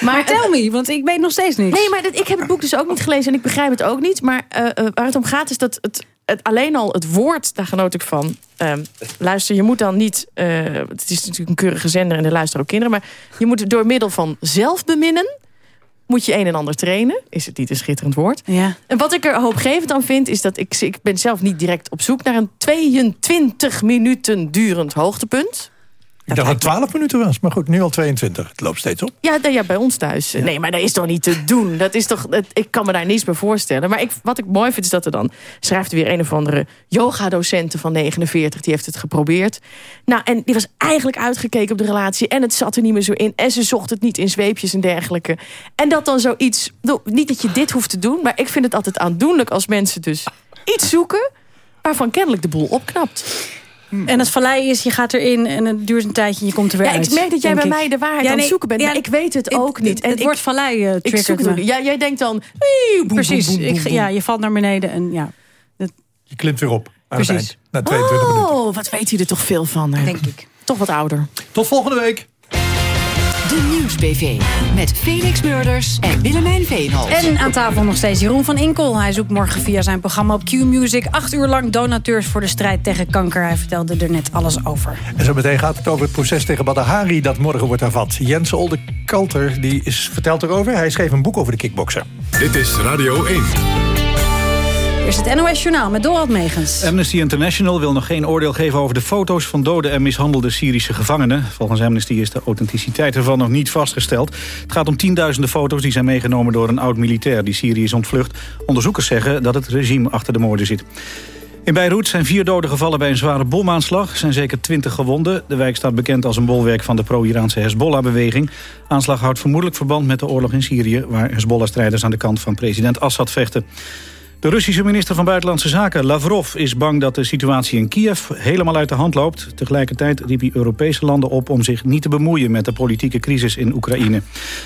Maar tell me, want ik weet nog steeds niks. Nee, maar dit, ik heb het boek dus ook niet gelezen en ik begrijp het ook niet. Maar eh, eh, waar het om gaat is dat het, het alleen al het woord, daar genoot ik van. Ehm, luister, je moet dan niet. eh, het is natuurlijk een keurige zender en er luisteren ook kinderen. Maar je moet door middel van zelfbeminnen. Moet je een en ander trainen. Is het niet een schitterend woord? Ja. En wat ik er hoopgevend aan vind, is dat ik, ik ben zelf niet direct op zoek naar een 22 minuten durend hoogtepunt. Ik dacht dat het 12 minuten was, maar goed, nu al 22. Het loopt steeds op. Ja, nou ja, bij ons thuis. Nee, maar dat is toch niet te doen. Dat is toch, dat- ik kan me daar niets bij voorstellen. Maar ik, wat ik mooi vind is dat er dan... schrijft er weer een of andere yoga-docenten van 49. Die heeft het geprobeerd. Nou, en die was eigenlijk uitgekeken op de relatie. En het zat er niet meer zo in. En ze zocht het niet in zweepjes en dergelijke. En dat dan zoiets... bedoel, Niet dat je dit hoeft te doen. Maar ik vind het altijd aandoenlijk als mensen dus iets zoeken... waarvan kennelijk de boel opknapt. En het vallei is, je gaat erin en het duurt een tijdje en je komt er weer Ja, uit. ik merk dat jij bij ik. mij de waarheid Ja, aan het zoeken bent. ja, maar ik weet het ook niet. En het ik- woord vallei uh, Ik zoek het me. ook niet. Ja, jij denkt dan... "Wee, boem, Precies, boem, boem, ik, boem, boem." ja, je valt naar beneden en ja. Je klimt weer op Precies. Na 22 minuten. Oh, wat weet hij er toch veel van. hè? Denk ik. Toch wat ouder. Tot volgende week. Nieuws-BV. Met Felix Murders en Willemijn Veenholt. En aan tafel nog steeds Jeroen van Inkel. Hij zoekt morgen via zijn programma op Q-Music... acht uur lang donateurs voor de strijd tegen kanker. Hij vertelde er net alles over. En zo meteen gaat het over het proces tegen Badahari dat morgen wordt hervat. Jens Olde Kalter die is, vertelt erover. Hij schreef een boek over de kickboksen. Dit is Radio 1. Eerst het NOS Journaal met Dorald Megens. Amnesty International wil nog geen oordeel geven over de foto's van dode en mishandelde Syrische gevangenen. Volgens Amnesty is de authenticiteit ervan nog niet vastgesteld. Het gaat om tienduizenden foto's die zijn meegenomen door een oud-militair die Syrië is ontvlucht. Onderzoekers zeggen dat het regime achter de moorden zit. In Beirut zijn vier doden gevallen bij een zware bomaanslag. Er zijn zeker twintig gewonden. De wijk staat bekend als een bolwerk van de pro-Iraanse Hezbollah-beweging. Aanslag houdt vermoedelijk verband met de oorlog in Syrië... waar Hezbollah-strijders aan de kant van president Assad vechten. De Russische minister van Buitenlandse Zaken, Lavrov, is bang dat de situatie in Kiev helemaal uit de hand loopt. Tegelijkertijd riep hij Europese landen op om zich niet te bemoeien met de politieke crisis in Oekraïne.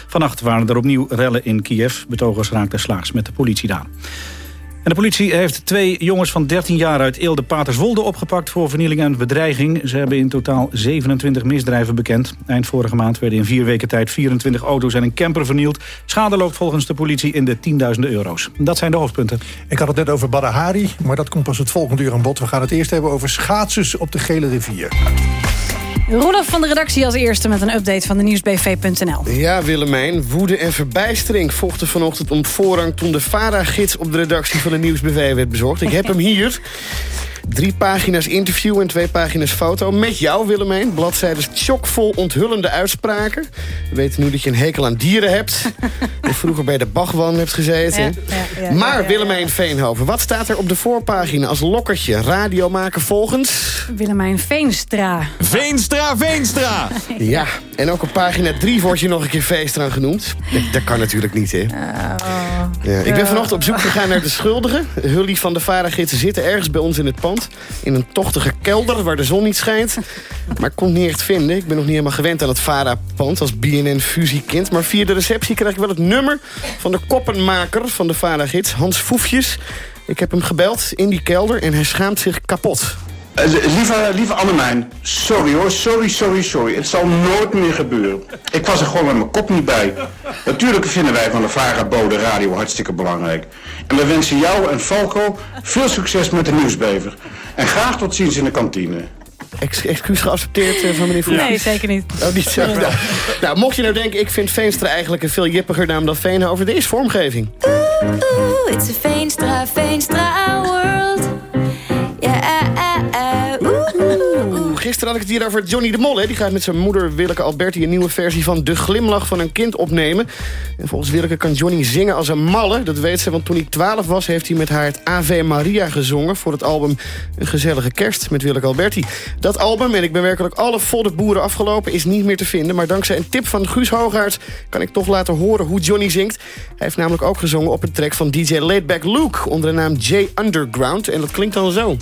Vannacht waren er opnieuw rellen in Kiev. Betogers raakten slaags met de politie daar. De politie heeft twee jongens van 13 jaar uit Eelde-Paterswolde opgepakt voor vernieling en bedreiging. Ze hebben in totaal 27 misdrijven bekend. Eind vorige maand werden in vier weken tijd 24 auto's en een camper vernield. Schade loopt volgens de politie in de tienduizenden euro's. Dat zijn de hoofdpunten. Ik had het net over Badahari, maar dat komt pas het volgende uur aan bod. We gaan het eerst hebben over schaatsers op de Gele Rivier. Roelof van de redactie als eerste met een update van de nieuwsbv.nl. Ja, Willemijn. Woede en verbijstering vochten vanochtend om voorrang... toen de VARA-gids op de redactie van de Nieuwsbv werd bezorgd. Ik heb hem hier. Drie pagina's interview en twee pagina's foto. Met jou, Willemijn. Bladzijden chockvol onthullende uitspraken. We weten nu dat je een hekel aan dieren hebt. [laughs] en vroeger bij de Bagwan hebt gezeten. Ja, ja, ja, maar ja, ja, Willemijn Veenhoven, wat staat er op de voorpagina als lokkertje? Radio maken volgens... Willemijn Veenstra. Veenstra, Veenstra! [laughs] Ja, en ook op pagina 3 word je nog een keer Veenstra genoemd. Dat, dat kan natuurlijk niet, hè? Ja, ik ben vanochtend op zoek gegaan naar de schuldigen. Hully van de Varagidsen zitten ergens bij ons in het pand. In een tochtige kelder waar de zon niet schijnt. Maar ik kon het niet echt vinden. Ik ben nog niet helemaal gewend aan het Vara-pand als BNN-fusiekind. Maar via de receptie krijg ik wel het nummer van de koppenmaker van de Varagids, Hans Foefjes. Ik heb hem gebeld in die kelder en hij schaamt zich kapot. Eh, lieve, lieve Annemijn, sorry hoor, sorry, sorry, sorry. Het zal nooit meer gebeuren. Ik was er gewoon met mijn kop niet bij. Natuurlijk vinden wij van de Vara Bode Radio hartstikke belangrijk. En we wensen jou en Falco veel succes met de nieuwsbever. En graag tot ziens in de kantine. Ex excuus geaccepteerd eh, van meneer Foefjes? Nee, zeker niet. Oh, niet zo. Nou, nou, mocht je nou denken, ik vind Veenstra eigenlijk een veel jippiger naam dan Veenhoven. Er is vormgeving. Oeh, it's a Veenstra, Veenstra Gisteren had ik het hier over Johnny de Mol. Hè. Die gaat met zijn moeder Willeke Alberti een nieuwe versie van De Glimlach van een Kind opnemen. En volgens Willeke kan Johnny zingen als een malle. Dat weet ze, want toen hij 12 was heeft hij met haar het Ave Maria gezongen... voor het album Een Gezellige Kerst met Willeke Alberti. Dat album, en ik ben werkelijk alle volle boeren afgelopen... is niet meer te vinden, maar dankzij een tip van Guus Hoogaerts... kan ik toch laten horen hoe Johnny zingt. Hij heeft namelijk ook gezongen op een track van DJ Laidback Luke... onder de naam J Underground. En dat klinkt dan zo.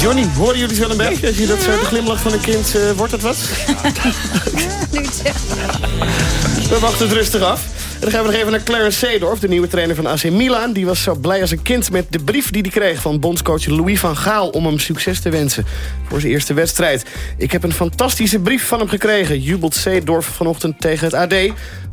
Johnny. Horen jullie wel een beetje? Als je dat zo de glimlach van een kind, eh, wordt het wat? [laughs] We wachten het rustig af. Dan gaan we nog even naar Clarence Seedorf, de nieuwe trainer van AC Milan. Die was zo blij als een kind met de brief die hij kreeg van bondscoach Louis van Gaal... om hem succes te wensen voor zijn eerste wedstrijd. Ik heb een fantastische brief van hem gekregen, jubelt Seedorf vanochtend tegen het AD.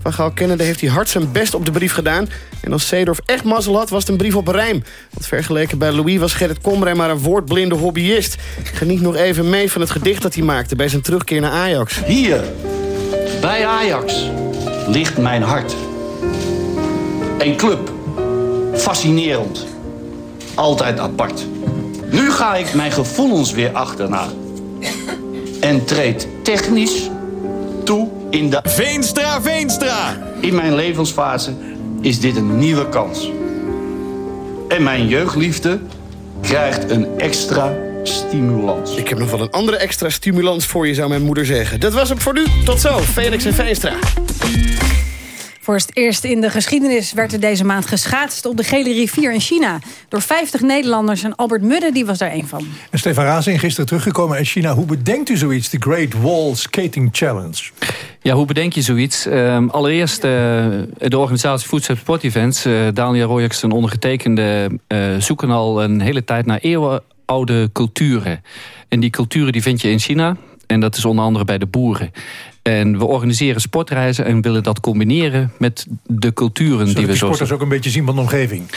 Van Gaal kennende heeft hij hard zijn best op de brief gedaan. En als Seedorf echt mazzel had, was het een brief op rijm. Want vergeleken bij Louis was Gerrit Komrij maar een woordblinde hobbyist. Geniet nog even mee van het gedicht dat hij maakte bij zijn terugkeer naar Ajax. Hier, bij Ajax, ligt mijn hart. Een club, fascinerend, altijd apart. Nu ga ik mijn gevoelens weer achterna. En treed technisch toe in de... Veenstra, Veenstra! In mijn levensfase is dit een nieuwe kans. En mijn jeugdliefde krijgt een extra stimulans. Ik heb nog wel een andere extra stimulans voor je, zou mijn moeder zeggen. Dat was hem voor nu. Tot zo, Felix en Veenstra. Voor het eerst in de geschiedenis werd er deze maand geschaatst op de Gele Rivier in China. Door 50 Nederlanders en Albert Mudde die was daar een van. En Stefan Razing, gisteren teruggekomen uit China. Hoe bedenkt u zoiets, de Great Wall Skating Challenge? Ja, hoe bedenk je zoiets? Ehm, allereerst uh, de organisatie Food Sport Events. Uh, Daniel Royaks en ondergetekende uh, zoeken al een hele tijd naar eeuwenoude culturen. En die culturen die vind je in China. En dat is onder andere bij de boeren. En we organiseren sportreizen en willen dat combineren met de culturen Zodat die we die zo sporters ook een beetje zien van de omgeving.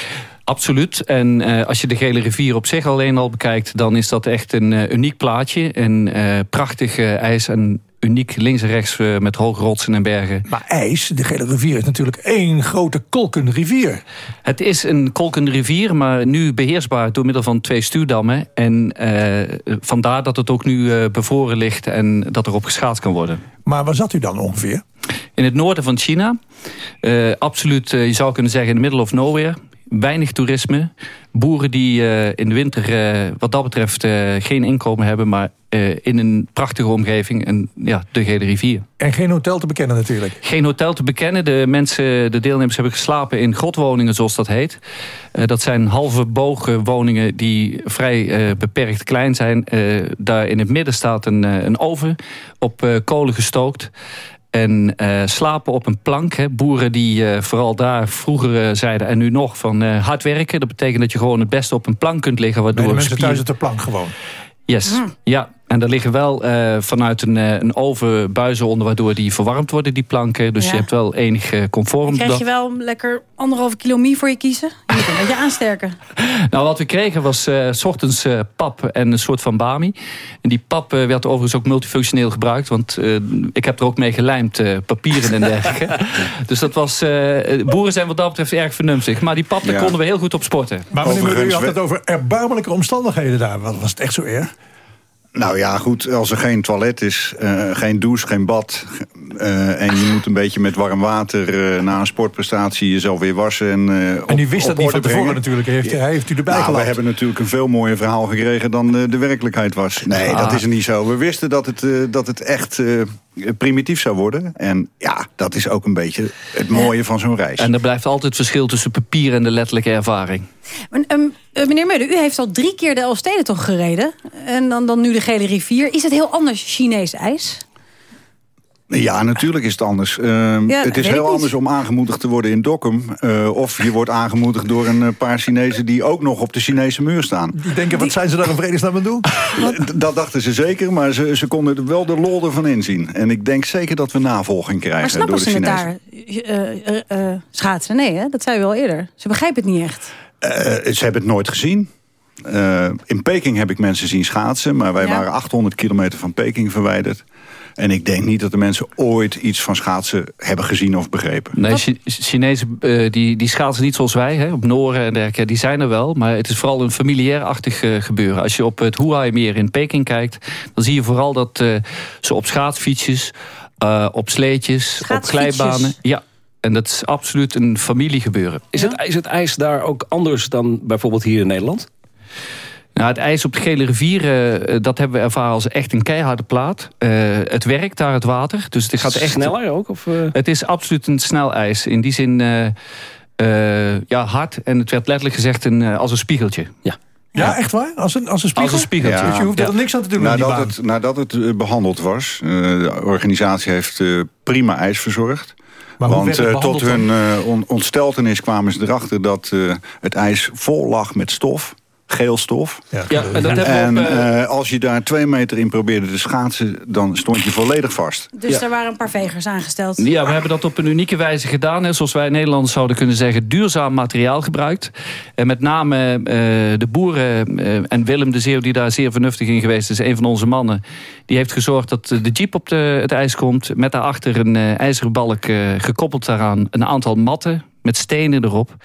Absoluut. En uh, als je de Gele Rivier op zich alleen al bekijkt... dan is dat echt een uh, uniek plaatje. En uh, prachtig ijs en uniek links en rechts met hoge rotsen en bergen. Maar ijs, de Gele Rivier is natuurlijk één grote kolkende rivier. Het is een kolkende rivier, maar nu beheersbaar door middel van twee stuwdammen. En vandaar dat het ook nu bevroren ligt en dat erop geschaatst kan worden. Maar waar zat u dan ongeveer? In het noorden van China. Uh, absoluut, uh, je zou kunnen zeggen in the middle of nowhere. Weinig toerisme. Boeren die uh, in de winter wat dat betreft geen inkomen hebben... maar in een prachtige omgeving, en, ja, de Gele Rivier. En geen hotel te bekennen natuurlijk? Geen hotel te bekennen. De mensen, de deelnemers hebben geslapen in grotwoningen, zoals dat heet. dat zijn halve bogenwoningen die vrij beperkt klein zijn. daar in het midden staat een, een oven op kolen gestookt. En uh, slapen op een plank. Hè. Boeren die uh, vooral daar vroeger uh, zeiden en nu nog van hard werken. Dat betekent dat je gewoon het beste op een plank kunt liggen. Waardoor nee, de mensen thuis op de plank gewoon? Yes, mm. ja. En er liggen wel vanuit een, een oven buizen onder... waardoor die verwarmd worden, die planken. Dus Ja. je hebt wel enig comfort. Krijg je wel lekker anderhalve kilo mie voor je kiezen? Je moet een beetje [laughs] aansterken. Nou, wat we kregen was eh, s ochtends eh, pap en een soort van bami. En die pap eh, werd overigens ook multifunctioneel gebruikt. Want eh, ik heb er ook mee gelijmd, eh, papieren en dergelijke. [laughs] dus dat was... eh, boeren zijn wat dat betreft erg vernumstig. Maar die pap, daar Ja. konden we heel goed op sporten. Maar meneer u had het over erbarmelijke omstandigheden daar. Was was het echt zo erg? Nou ja, goed, als er geen toilet is, eh, geen douche, geen bad... eh, en je moet een beetje met warm water eh, na een sportprestatie jezelf weer wassen... En, op- En u wist dat niet van tevoren brengen. natuurlijk. Heeft, hij heeft u erbij Nou, we gelaten. hebben natuurlijk een veel mooier verhaal gekregen dan de werkelijkheid was. Nee, Ah. dat is er niet zo. We wisten dat het, dat het echt primitief zou worden. En ja, dat is ook een beetje het mooie van zo'n reis. En er blijft altijd verschil tussen papier en de letterlijke ervaring. Maar, ehm, eh, meneer Mudde, u heeft al drie keer de Elfstedentocht gereden. En dan, dan nu de Gele Rivier. Is het heel anders Chinees ijs? Ja, natuurlijk is het anders. Ehm, Ja, het is heel niet. anders om aangemoedigd te worden in Dokkum. eh, of je wordt aangemoedigd door een eh, paar Chinezen... die ook nog op de Chinese muur staan. Die denken, wat zijn ze daar in vredesnaam aan doen? [laughs] Dat dachten ze zeker, maar ze, ze konden er wel de lol ervan inzien. En ik denk zeker dat we navolging krijgen Maar snappen door de ze het Chinezen. daar? eh, schaatsen? Nee, hè? dat zei u al eerder. Ze begrijpen het niet echt. Eh, ze hebben het nooit gezien. Eh, in Peking heb ik mensen zien schaatsen, maar wij Ja. waren 800 kilometer van Peking verwijderd. En ik denk niet dat de mensen ooit iets van schaatsen hebben gezien of begrepen. Nee, Chi- Chinezen eh, die, die schaatsen niet zoals wij, hè, op Noren en dergelijke. Die zijn er wel, maar het is vooral een familiair-achtig eh, gebeuren. Als je op het Huai-meer in Peking kijkt... dan zie je vooral dat eh, ze op schaatsfietsjes, eh, op sleetjes, op glijbanen... Ja, en dat is absoluut een familiegebeuren. Is, het, is het ijs daar ook anders dan bijvoorbeeld hier in Nederland? Nou, het ijs op de Gele Rivier, eh, dat hebben we ervaren als echt een keiharde plaat. Eh, het werkt daar, het water. Dus het gaat echt... Sneller ook? Of, eh? Het is absoluut een snel ijs. In die zin eh, eh, ja, hard. En het werd letterlijk gezegd een, eh, als een spiegeltje. Ja. Ja, echt waar? Als een, als een spiegel? Als een spiegeltje. Dus je hoeft er niks aan te doen nadat, baan. het, nadat het eh, behandeld was, eh, de organisatie heeft eh, prima ijs verzorgd. Maar hoe Want werd het eh, tot hun eh, on- ontsteltenis kwamen ze erachter dat eh, het ijs vol lag met stof. Geelstof. Ja, en dat en op, eh, eh, als je daar twee meter in probeerde te schaatsen, dan stond je volledig vast. Dus Ja. er waren een paar vegers aangesteld. Ja, we hebben dat op een unieke wijze gedaan. Hè. Zoals wij Nederlanders zouden kunnen zeggen, duurzaam materiaal gebruikt. En met name eh, de boeren eh, en Willem de Zeeuw, die daar zeer vernuftig in geweest is, een van onze mannen, die heeft gezorgd dat de jeep op de, het ijs komt. Met daarachter een ijzeren balk eh, gekoppeld daaraan een aantal matten met stenen erop.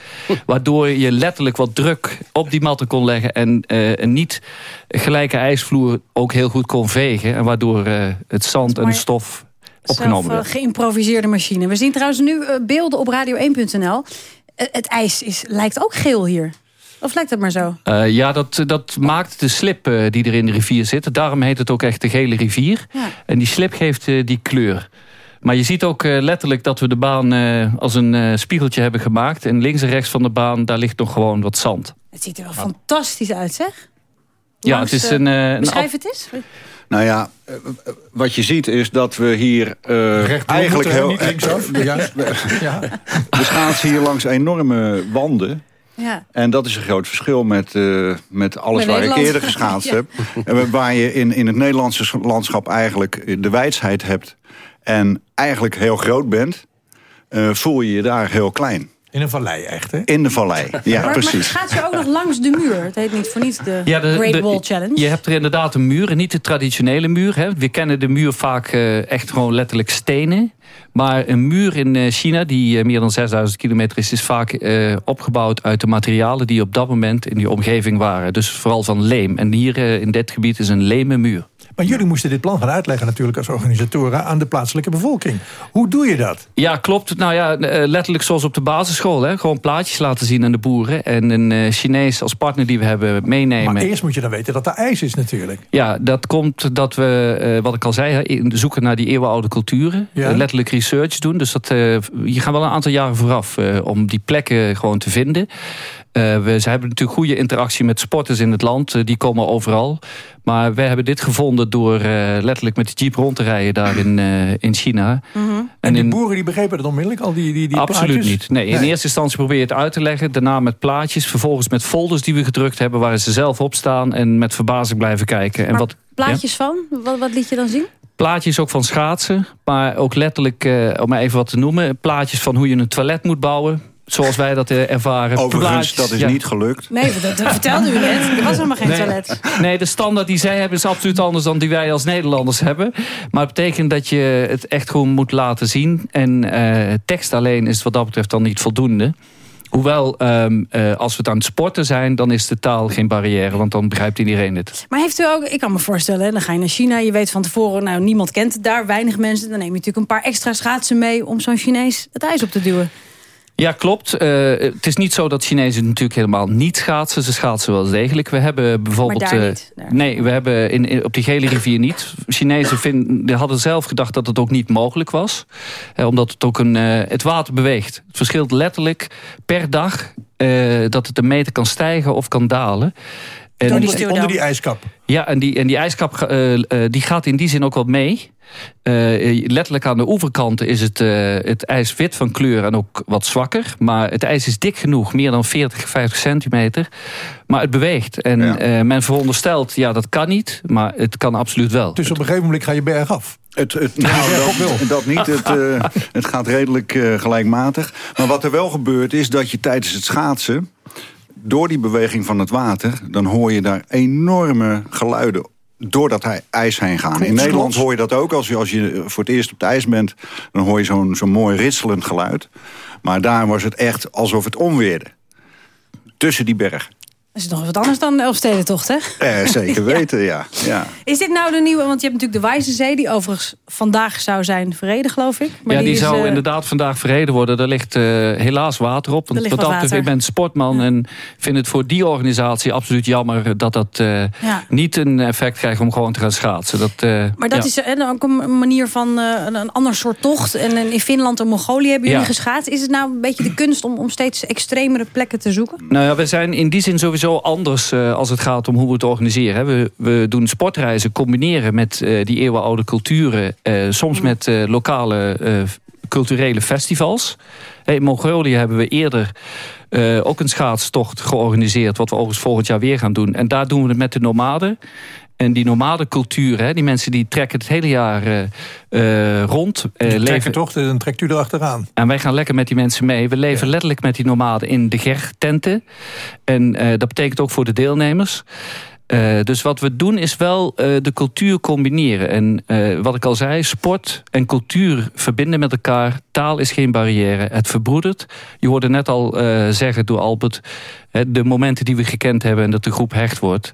Waardoor je letterlijk wat druk op die matten kon leggen... en eh, een niet gelijke ijsvloer ook heel goed kon vegen. En waardoor eh, het zand en de stof opgenomen Zelf, eh, werd. geïmproviseerde machine. We zien trouwens nu eh, beelden op radio1.nl. Eh, het ijs is, lijkt ook geel hier. Of lijkt het maar zo? Eh, ja, dat, dat maakt de slip eh, die er in de rivier zit. Daarom heet het ook echt de gele rivier. Ja. En die slip geeft eh, die kleur. Maar je ziet ook eh, letterlijk dat we de baan eh, als een eh, spiegeltje hebben gemaakt. En links en rechts van de baan, daar ligt nog gewoon wat zand. Het ziet er wel fantastisch uit, zeg. Ja, Langs, het is een... een Beschrijf het eens. Nou ja, wat je ziet is dat we hier eh, Rechtdoor eigenlijk heel... niet linksaf. [laughs] Ja. Ja. [laughs] We schaatsen hier langs enorme wanden. Ja. En dat is een groot verschil met, eh, met alles Met waar ik eerder geschaatst [laughs] Ja. heb. En waar je in, in het Nederlandse landschap eigenlijk de wijsheid hebt... en eigenlijk heel groot bent, eh, voel je je daar heel klein. In een vallei echt, hè? In de vallei, ja maar, maar precies. gaat je ook nog langs de muur? Het heet niet voor niets de, Ja, de- Great de- Wall Challenge. Je hebt er inderdaad een muur, en niet de traditionele muur. Hè. We kennen de muur vaak eh, echt gewoon letterlijk stenen. Maar een muur in eh, China, die eh, meer dan 6000 kilometer is... is vaak eh, opgebouwd uit de materialen die op dat moment in die omgeving waren. Dus vooral van leem. En hier in dit gebied is een leme muur. Maar jullie moesten dit plan gaan uitleggen natuurlijk als organisatoren aan de plaatselijke bevolking. Hoe doe je dat? Ja, klopt. Nou ja, letterlijk zoals op de basisschool. Hè. Gewoon plaatjes laten zien aan de boeren. En een Chinees als partner die we hebben meenemen. Maar eerst moet je dan weten dat er ijs is natuurlijk. Ja, dat komt dat we, wat ik al zei, zoeken naar die eeuwenoude culturen. Ja. Research doen. Dus dat, eh, je gaat wel een aantal jaren vooraf eh, om die plekken gewoon te vinden. Eh, we ze hebben natuurlijk goede interactie met sporters in het land. Die komen overal. Maar wij hebben dit gevonden door letterlijk met de jeep rond te rijden daar in, in China. En, die in- boeren die begrepen het onmiddellijk, al die, die, die Absoluut plaatjes? niet. Nee, in eerste instantie probeer je het uit te leggen. Daarna met plaatjes. Vervolgens met folders die we gedrukt hebben... waar ze zelf op staan. En met verbazing blijven kijken. En wat, Plaatjes van? Wat, wat liet je dan zien? Plaatjes ook van schaatsen. Maar ook letterlijk, eh, om maar even wat te noemen... plaatjes van hoe je een toilet moet bouwen. Zoals wij dat eh, ervaren. Overigens, Plaatjes, dat is ja. niet gelukt. Nee, dat, dat vertelde u net. Er was helemaal geen Nee. toilet. Nee, de standaard die zij hebben is absoluut anders dan die wij als Nederlanders hebben. Maar het betekent dat je het echt gewoon moet laten zien. En eh, tekst alleen is wat dat betreft dan niet voldoende. Hoewel, ehm, eh, als we het aan het sporten zijn, dan is de taal geen barrière. Want dan begrijpt iedereen het. Maar heeft u ook, ik kan me voorstellen, dan ga je naar China. Je weet van tevoren, nou niemand kent het daar, weinig mensen. Dan neem je natuurlijk een paar extra schaatsen mee om zo'n Chinees het ijs op te duwen. Ja, klopt. Eh, het is niet zo dat Chinezen natuurlijk helemaal niet schaatsen. Ze schaatsen wel degelijk. We hebben bijvoorbeeld... Maar daar eh, Nee, we hebben in, in- op die gele rivier niet. Chinezen vinden, hadden zelf gedacht dat het ook niet mogelijk was. Eh, omdat het ook een... het water beweegt. Het verschilt letterlijk per dag dat het een meter kan stijgen of kan dalen. En- onder, onder die ijskap. ja, en die, en die ijskap eh, eh, die gaat in die zin ook wel mee. Eh, letterlijk aan de oeverkanten is het, eh, het ijs wit van kleur en ook wat zwakker. Maar het ijs is dik genoeg, meer dan 40, 50 centimeter. Maar het beweegt. En eh, men veronderstelt, ja dat kan niet, maar het kan absoluut wel. Dus op een gegeven moment ga je berg af. Het, het, nou, [laughs] dat, dat niet. Het, eh, [laughs] het gaat redelijk eh, gelijkmatig. Maar wat er wel gebeurt is dat je tijdens het schaatsen... door die beweging van het water... dan hoor je daar enorme geluiden door dat hij- ijs heen gaan. In Nederland hoor je dat ook. Als je, als je voor het eerst op het ijs bent... dan hoor je zo'n zo'n mooi ritselend geluid. Maar daar was het echt alsof het onweerde. Tussen die bergen. Dat is nog wat anders dan de Elfstedentocht, hè? Eh, zeker [laughs] weten, ja. ja. Is dit nou de nieuwe... Want je hebt natuurlijk de Wijzenzee... die overigens vandaag zou zijn verreden, geloof ik. Maar ja, die, is, zou eh, inderdaad vandaag verreden worden. Daar ligt eh, helaas water op. Wel dat ik ben sportman en vind het voor die organisatie absoluut jammer dat dat eh, Ja. niet een effect krijgt om gewoon te gaan schaatsen. Dat, eh, Maar dat ja. is ook een manier van eh, een, een ander soort tocht. En in Finland en Mongolië hebben jullie Ja. geschaatst. Is het nou een beetje de kunst om, om steeds extremere plekken te zoeken? Nou ja, we zijn in die zin sowieso anders eh, als het gaat om hoe we het organiseren. hè. We, we doen sportreizen combineren met eh, die eeuwenoude culturen. eh, soms met eh, lokale culturele festivals. In Mongolië hebben we eerder ook een schaatstocht georganiseerd... wat we overigens volgend jaar weer gaan doen. En daar doen we het met de nomaden. En die nomadencultuur, hè, die mensen die trekken het hele jaar eh, eh, rond. Trek leven- toch, dan trekt u erachteraan. en wij gaan lekker met die mensen mee. We leven letterlijk met die nomaden in de GER-tenten. En dat betekent ook voor de deelnemers. Eh, dus wat we doen is wel eh, de cultuur combineren. En eh, wat ik al zei, sport en cultuur verbinden met elkaar. Taal is geen barrière, het verbroedert. Je hoorde net al eh, zeggen door Albert... hè, de momenten die we gekend hebben en dat de groep hecht wordt.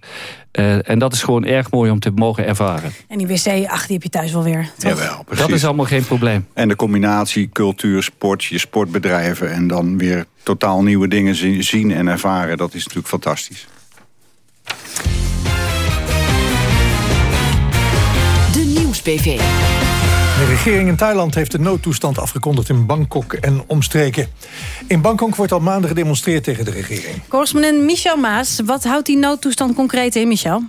Eh, en dat is gewoon erg mooi om te mogen ervaren. En die wc, ach, die heb je thuis wel weer. toch? Jawel, precies. Dat is allemaal geen probleem. En de combinatie cultuur, sport, je sportbedrijven... en dan weer totaal nieuwe dingen zi- zien en ervaren... dat is natuurlijk fantastisch. De Nieuws-PV. De regering in Thailand heeft de noodtoestand afgekondigd in Bangkok en omstreken. In Bangkok wordt al maanden gedemonstreerd tegen de regering. Correspondent Michel Maas, wat houdt die noodtoestand concreet in, Michel?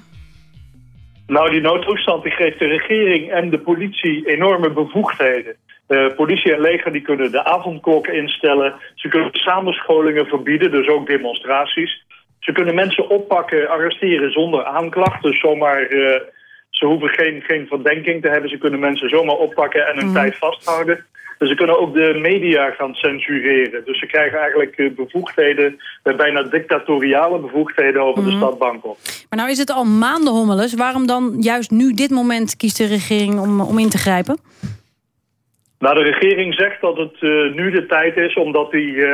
Nou, die noodtoestand die geeft de regering en de politie enorme bevoegdheden. De politie en leger die kunnen de avondklok instellen. Ze kunnen samenscholingen verbieden, dus ook demonstraties. Ze kunnen mensen oppakken, arresteren zonder aanklacht. Dus zomaar, eh, ze hoeven geen, geen verdenking te hebben. Ze kunnen mensen zomaar oppakken en een tijd vasthouden. Dus ze kunnen ook de media gaan censureren. Dus ze krijgen eigenlijk eh, bevoegdheden, eh, bijna dictatoriale bevoegdheden over de stad Bangkok. Maar nou is het al maanden hommeles. Waarom dan juist nu dit moment kiest de regering om, om in te grijpen? Nou, de regering zegt dat het nu de tijd is, omdat die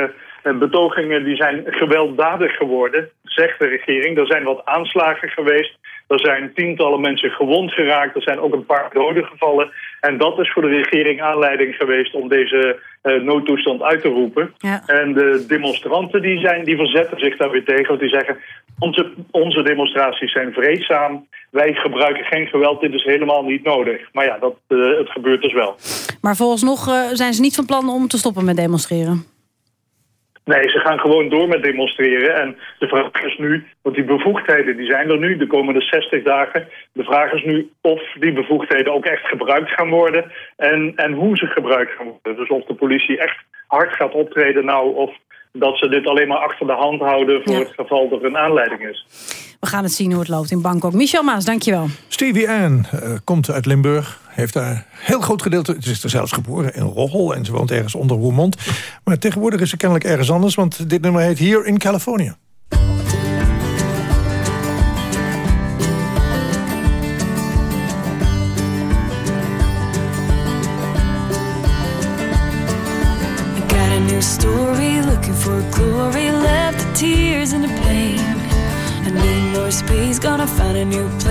betogingen die zijn gewelddadig geworden, zegt de regering. Er zijn wat aanslagen geweest, er zijn tientallen mensen gewond geraakt, er zijn ook een paar doden gevallen. En dat is voor de regering aanleiding geweest om deze eh, noodtoestand uit te roepen. En de demonstranten die, zijn, die verzetten zich daar weer tegen, want die zeggen... Onze, onze demonstraties zijn vreedzaam, wij gebruiken geen geweld, dit is helemaal niet nodig. Maar ja, dat, eh, het gebeurt dus wel. Maar vooralsnog eh, zijn ze niet van plan om te stoppen met demonstreren. Nee, ze gaan gewoon door met demonstreren. En de vraag is nu, want die bevoegdheden die zijn er nu de komende 60 dagen. De vraag is nu of die bevoegdheden ook echt gebruikt gaan worden. En, en hoe ze gebruikt gaan worden. Dus of de politie echt hard gaat optreden nou of dat ze dit alleen maar achter de hand houden voor het geval er een aanleiding is. We gaan het zien hoe het loopt in Bangkok. Michel Maas, dankjewel. Stevie Ann eh, komt uit Limburg. Heeft daar een heel groot gedeelte... Ze is er zelfs geboren in Roggel en ze woont ergens onder Roermond. Maar tegenwoordig is ze kennelijk ergens anders... want dit nummer heet Here in California. A new place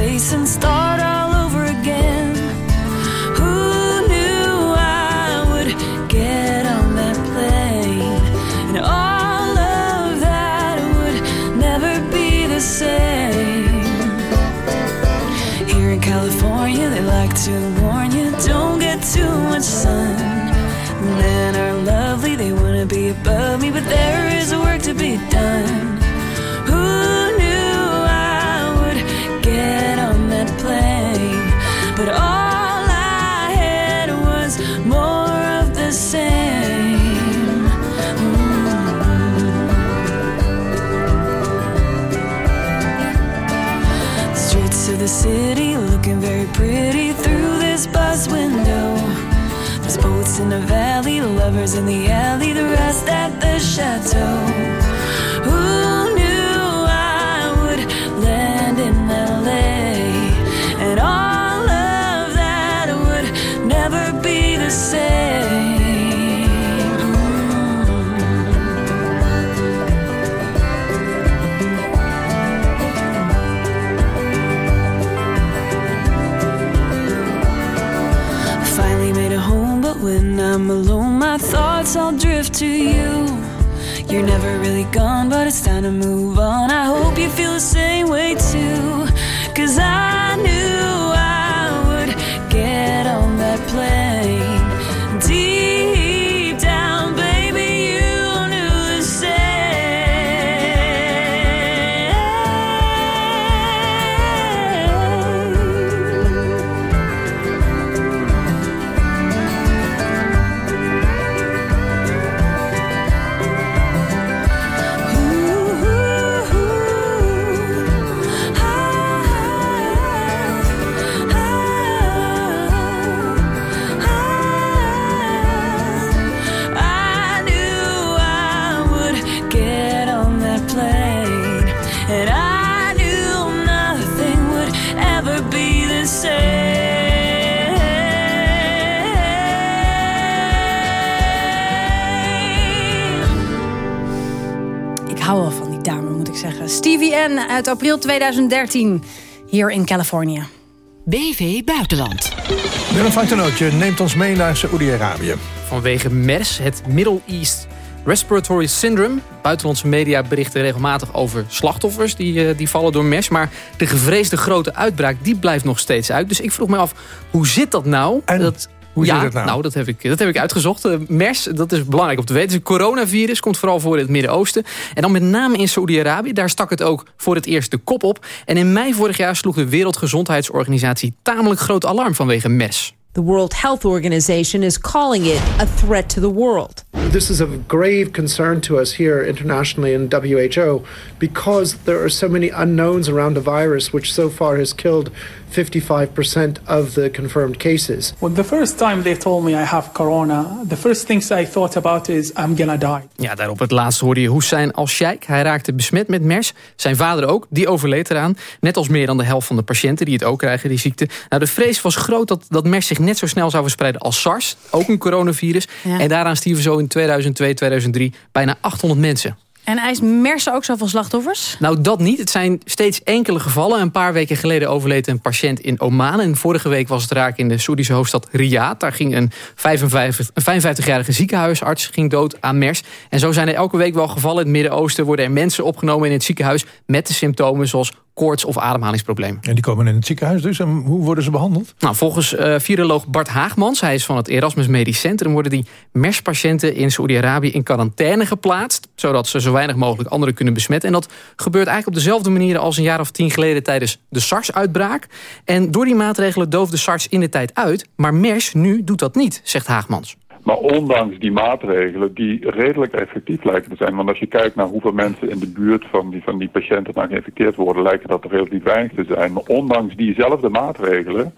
pretty through this bus window. There's boats in the valley, lovers in the alley, the rest at the chateau. Who knew I would land in LA? And all of that would never be the same. April 2013, hier in Californië. BV Buitenland. Willem van Tenootje neemt ons mee naar Saoedi-Arabië. Vanwege MERS, het Middle East Respiratory Syndrome. Buitenlandse media berichten regelmatig over slachtoffers die, eh, die vallen door MERS. Maar de gevreesde grote uitbraak die blijft nog steeds uit. Dus ik vroeg me af, hoe zit dat nou? dat, hoe ja, zit het nou? dat heb ik, dat heb ik uitgezocht. Eh, MERS, dat is belangrijk om te weten. Het coronavirus, komt vooral voor in het Midden-Oosten. En dan met name in Saoedi-Arabië. Daar stak het ook voor het eerst de kop op. En in mei vorig jaar sloeg de Wereldgezondheidsorganisatie... tamelijk groot alarm vanwege MERS. The World Health Organization is calling it a threat to the world. This is of grave concern to us here internationally in WHO because there are so many unknowns around the virus, which so far has killed 55% of the confirmed cases. Well, the first time they told me I have corona, the first things I thought about is I'm gonna die. Ja, daarop het laatste hoorde je Hussein al-Sheikh. Hij raakte besmet met MERS. Zijn vader ook, die overleed eraan. Net als meer dan de helft van de patiënten die het ook krijgen, die ziekte. Nou, de vrees was groot dat, dat MERS zich net zo snel zou verspreiden als SARS. Ook een coronavirus. Ja. En daaraan stierven zo in 2002, 2003 bijna 800 mensen. En eist MERS ook zoveel slachtoffers? Nou, dat niet. Het zijn steeds enkele gevallen. Een paar weken geleden overleed een patiënt in Oman. En vorige week was het raak in de Soedische hoofdstad Riyadh. Daar ging een 55 een 55-jarige ziekenhuisarts ging dood aan MERS. En zo zijn er elke week wel gevallen. In het Midden-Oosten worden er mensen opgenomen in het ziekenhuis... met de symptomen zoals koorts of ademhalingsprobleem. En die komen in het ziekenhuis dus. En hoe worden ze behandeld? Nou, volgens eh, viroloog Bart Haagmans, hij is van het Erasmus Medisch Centrum... worden die MERS-patiënten in Saoedi-Arabië in quarantaine geplaatst... zodat ze zo weinig mogelijk anderen kunnen besmetten. En dat gebeurt eigenlijk op dezelfde manier als een jaar of tien geleden... tijdens de SARS-uitbraak. En door die maatregelen doofde SARS in de tijd uit. Maar MERS nu doet dat niet, zegt Haagmans. Maar ondanks die maatregelen die redelijk effectief lijken te zijn... want als je kijkt naar hoeveel mensen in de buurt van die, van die patiënten nou geïnfecteerd worden... lijken dat er relatief weinig te zijn. Maar ondanks diezelfde maatregelen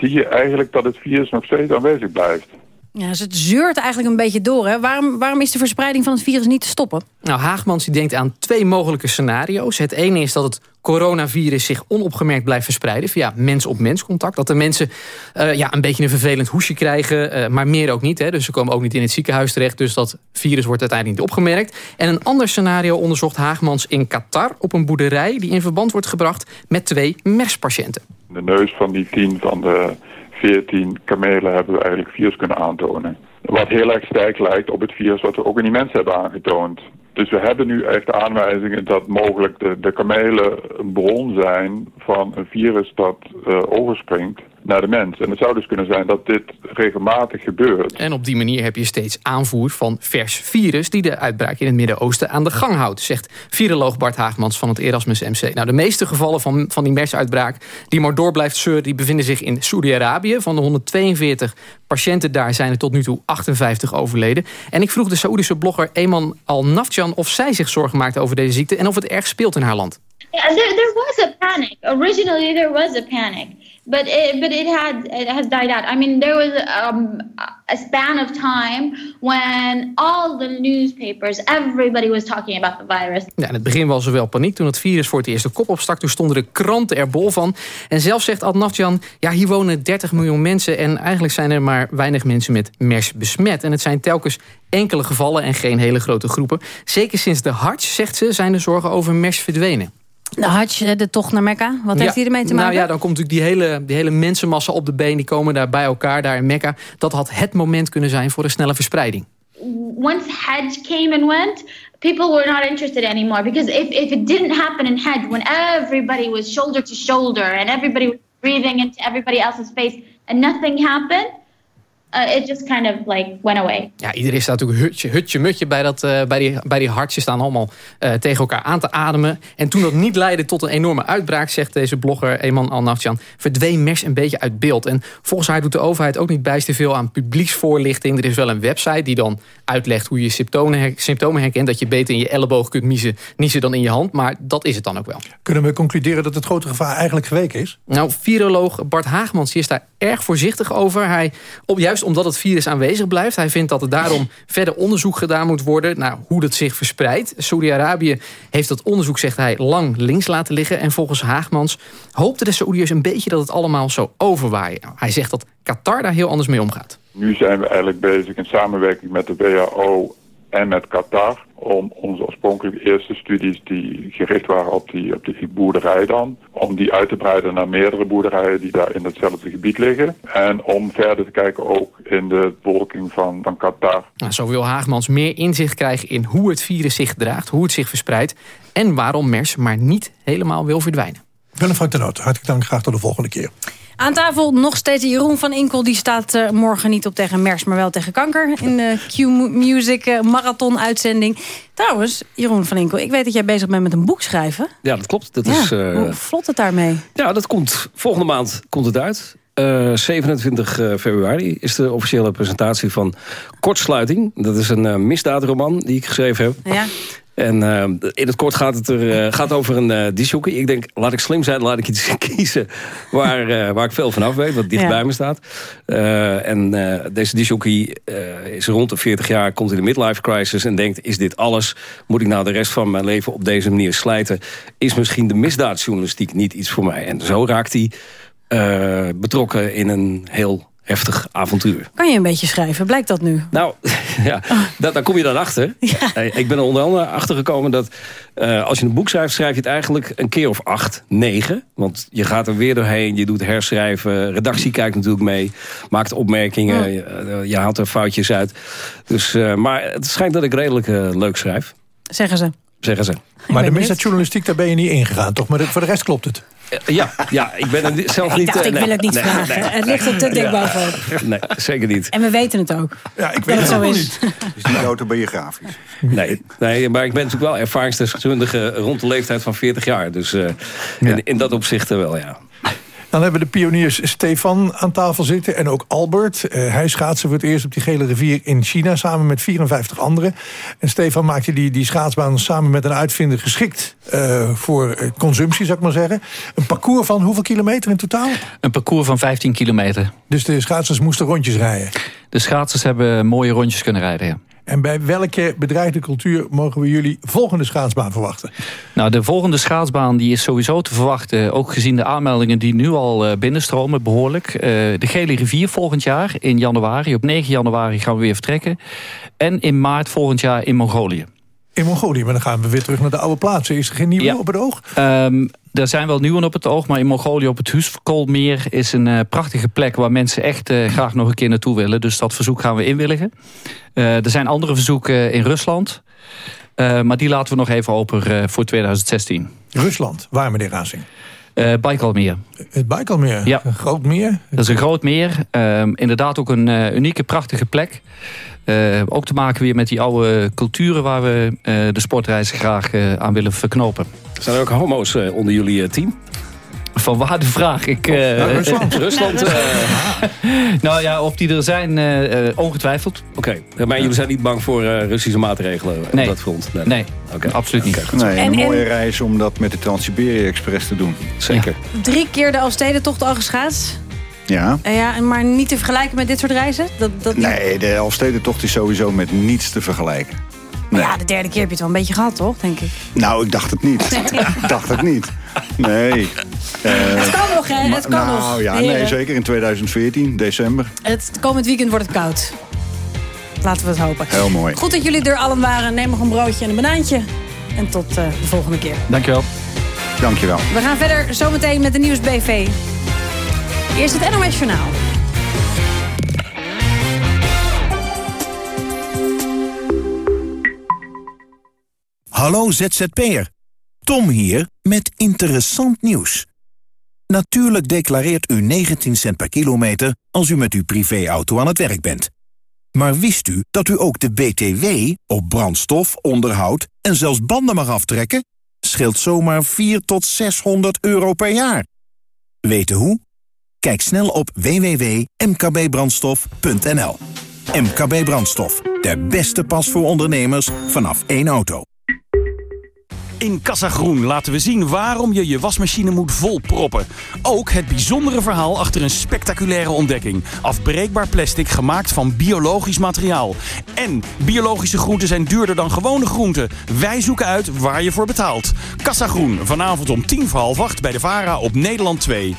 zie je eigenlijk dat het virus nog steeds aanwezig blijft. Ja, dus het zeurt eigenlijk een beetje door. Hè? Waarom, waarom is de verspreiding van het virus niet te stoppen? Nou, Haagmans die denkt aan twee mogelijke scenario's. Het ene is dat het coronavirus zich onopgemerkt blijft verspreiden... via mens-op-mens contact. Dat de mensen uh, ja, een beetje een vervelend hoesje krijgen... Uh, maar meer ook niet. Hè? Dus ze komen ook niet in het ziekenhuis terecht. Dus dat virus wordt uiteindelijk niet opgemerkt. En een ander scenario onderzocht Haagmans in Qatar... op een boerderij die in verband wordt gebracht met twee MERS-patiënten. De neus van die tien van de 14 kamelen hebben we eigenlijk virus kunnen aantonen. Wat heel erg sterk lijkt op het virus wat we ook in die mensen hebben aangetoond. Dus we hebben nu echt aanwijzingen dat mogelijk de, de kamelen een bron zijn van een virus dat uh, overspringt naar de mens. En het zou dus kunnen zijn dat dit regelmatig gebeurt. En op die manier heb je steeds aanvoer van vers virus... die de uitbraak in het Midden-Oosten aan de gang houdt... zegt viroloog Bart Haagmans van het Erasmus MC. Nou, de meeste gevallen van, van die MERS-uitbraak die maar door blijft zeuren... die bevinden zich in Saoedi-Arabië. Van de 142 patiënten daar zijn er tot nu toe 58 overleden. En ik vroeg de Saoedische blogger Eman Al-Nafjan... of zij zich zorgen maakt over deze ziekte... en of het erg speelt in haar land. Yeah, there, there was a panic. Originally, there was a panic, but it, but it had it has died out. I mean, there was um, a span of time when all the newspapers, everybody was talking about the virus. Ja, in het begin was er wel paniek toen het virus voor het eerst de kop opstak. Toen stonden de kranten er bol van. En zelf zegt Adnafjan, ja, hier wonen 30 miljoen mensen... en eigenlijk zijn er maar weinig mensen met MERS besmet. En het zijn telkens enkele gevallen en geen hele grote groepen. Zeker sinds de harts, zegt ze, zijn de zorgen over MERS verdwenen. De Hajj, de tocht naar Mekka. Wat heeft hij ermee te maken? Nou ja, dan komt natuurlijk die hele, die hele mensenmassa op de been. Die komen daar bij elkaar, daar in Mekka. Dat had het moment kunnen zijn voor een snelle verspreiding. once Hajj came and went, people were not interested anymore because if, if it didn't happen in Hajj when everybody was shoulder to shoulder and everybody was breathing into everybody else's face and nothing happened, uh, it just kind of like went away. Ja, iedereen staat natuurlijk hutje, hutje, mutje bij, dat, eh, bij, die, bij die hartjes staan allemaal eh, tegen elkaar aan te ademen. En toen dat niet leidde tot een enorme uitbraak, zegt deze blogger Eman Al-Nafjan, verdween MERS een beetje uit beeld. En volgens haar doet de overheid ook niet bijster veel aan publieksvoorlichting. Er is wel een website die dan uitlegt hoe je symptomen, her- symptomen herkent. Dat je beter in je elleboog kunt niezen, niezen dan in je hand. Maar dat is het dan ook wel. Kunnen we concluderen dat het grote gevaar eigenlijk geweken is? Nou, viroloog Bart Haagmans die is daar erg voorzichtig over. Hij, op, juist omdat het virus aanwezig blijft. Hij vindt dat er daarom [laughs] verder onderzoek gedaan moet worden... naar hoe dat zich verspreidt. Saudi-Arabië heeft dat onderzoek, zegt hij, lang links laten liggen. En volgens Haagmans hoopten de Saoediërs een beetje... dat het allemaal zou overwaaien. Hij zegt dat Qatar daar heel anders mee omgaat. Nu zijn we eigenlijk bezig in samenwerking met de WHO en met Qatar om onze oorspronkelijke eerste studies die gericht waren op die, op die boerderij dan, om die uit te breiden naar meerdere boerderijen die daar in hetzelfde gebied liggen. En om verder te kijken ook in de bevolking van, van Qatar. Nou, zo wil Haagmans meer inzicht krijgen in hoe het virus zich gedraagt... hoe het zich verspreidt en waarom MERS maar niet helemaal wil verdwijnen. Willem Frank ten Noot, hartelijk dank. Graag tot de volgende keer. Aan tafel nog steeds Jeroen van Inkel. Die staat eh, morgen niet op tegen MERS, maar wel tegen kanker. In de Q-Music eh, marathon uitzending. Trouwens, Jeroen van Inkel, ik weet dat jij bezig bent met een boek schrijven. Ja, dat klopt. Dat Ja, is, eh, Hoe vlot het daarmee? Ja, dat komt volgende maand komt het uit. Eh, 27 februari is de officiële presentatie van Kortsluiting. Dat is een misdaadroman die ik geschreven heb. Ja. En eh, in het kort gaat het er eh, gaat over een uh. Ik denk, laat ik slim zijn, laat ik iets [laughs] kiezen waar, waar ik veel van af weet. Wat dicht Ja. bij me staat. En deze disjockey eh, is rond de 40 jaar, komt in de midlife crisis... en denkt, is dit alles? Moet ik nou de rest van mijn leven op deze manier slijten? Is misschien de misdaadjournalistiek niet iets voor mij? En zo raakt hij betrokken in een heel heftig avontuur. Kan je een beetje schrijven? Blijkt dat nu? Nou, [laughs] ja, dat, daar kom je dan achter. [laughs] Ik ben er onder andere achter gekomen dat eh, als je een boek schrijft, schrijf je het eigenlijk een keer of acht, negen. Want je gaat er weer doorheen, je doet herschrijven. Redactie kijkt natuurlijk mee, maakt opmerkingen. Je, eh, je haalt er foutjes uit. Dus, eh, maar het schijnt dat ik redelijk leuk schrijf, Zeggen ze. zeggen ze. Maar de misdaadjournalistiek, daar ben je niet ingegaan, toch? Maar de- voor de rest klopt het. Eh, Ja, ja, ik ben er zelf Ik niet... dacht, eh, ik nee, wil het niet nee, vragen. nee. Het ligt er te dik Ja. bovenop. Nee, zeker niet. En we weten het ook. Ja, ik Dat weet het is. niet. [laughs] Het is niet autobiografisch. Nee, nee, maar ik ben natuurlijk wel ervaringsdeskundige rond de leeftijd van 40 jaar. Dus eh, in, in dat opzicht wel, ja. Dan hebben de pioniers Stefan aan tafel zitten en ook Albert. Eh, hij schaatste voor het eerst op die gele rivier in China... samen met 54 anderen. En Stefan maakte die, die schaatsbaan samen met een uitvinder geschikt... eh, voor eh, consumptie, zou ik maar zeggen. Een parcours van hoeveel kilometer in totaal? Een parcours van 15 kilometer. Dus de schaatsers moesten rondjes rijden. De schaatsers hebben mooie rondjes kunnen rijden, ja. En bij welke bedreigde cultuur mogen we jullie volgende schaatsbaan verwachten? Nou, de volgende schaatsbaan die is sowieso te verwachten. Ook gezien de aanmeldingen die nu al eh, binnenstromen, behoorlijk. Eh, de Gele Rivier volgend jaar in januari. Op 9 januari gaan we weer vertrekken. En in maart volgend jaar in Mongolië. In Mongolië, maar dan gaan we weer terug naar de oude plaatsen. Is er geen nieuwe Ja. op het oog? Ehm, er zijn wel nieuwen op het oog, maar in Mongolië op het Huskolmeer is een eh, prachtige plek waar mensen echt eh, graag nog een keer naartoe willen. Dus dat verzoek gaan we inwilligen. Eh, er zijn andere verzoeken in Rusland, maar die laten we nog even open voor 2016. Rusland, waar meneer Razing? Eh Baikalmeer. Het Baikalmeer, Ja. een groot meer. Dat is een groot meer. Ehm, inderdaad ook een unieke, prachtige plek. Eh, ook te maken weer met die oude culturen waar we eh, de sportreizen graag eh, aan willen verknopen. Zijn er ook homo's onder jullie team? Van waar de vraag? Ik, eh, Nou, Rusland. [laughs] Rusland. eh, [laughs] nou ja, of die er zijn, ongetwijfeld. Oké, maar jullie zijn niet bang voor eh, Russische maatregelen Nee. op dat front? Nee, Oké. absoluut niet. Nee, En- een en- mooie reis om dat met de Trans-Siberië Express te doen. Zeker. Drie keer de Elfstedentocht al geschaatst. Ja. Eh, ja, maar niet te vergelijken met dit soort reizen? Dat, dat niet- Nee, de Elfstedentocht is sowieso met niets te vergelijken. Maar ja, de derde keer heb je het wel een beetje gehad, toch? Denk ik. Nou, ik dacht het niet. [laughs] [laughs] Ik dacht het niet. Nee. Eh, Het kan nog, hè? Het kan nou, nog. ja, heren. nee, zeker in 2014, december. Het komend weekend wordt het koud. Laten we het hopen. Heel mooi. Goed dat jullie er allen waren. Neem nog een broodje en een banaantje. En tot eh, de volgende keer. Dankjewel. Dankjewel. We gaan verder zometeen met de Nieuws BV. Eerst het NOS Journaal. Hallo ZZP'er. Tom hier met interessant nieuws. Natuurlijk declareert u 19 cent per kilometer als u met uw privéauto aan het werk bent. Maar wist u dat u ook de BTW op brandstof, onderhoud en zelfs banden mag aftrekken? Scheelt zomaar 4 tot 600 euro per jaar. Weten hoe? Kijk snel op www.mkbbrandstof.nl. MKB Brandstof, de beste pas voor ondernemers vanaf één auto. In Casa Groen laten we zien waarom je je wasmachine moet volproppen. Ook het bijzondere verhaal achter een spectaculaire ontdekking. Afbreekbaar plastic gemaakt van biologisch materiaal. En biologische groenten zijn duurder dan gewone groenten. Wij zoeken uit waar je voor betaalt. Casa Groen, vanavond om tien voor half acht bij de VARA op Nederland 2.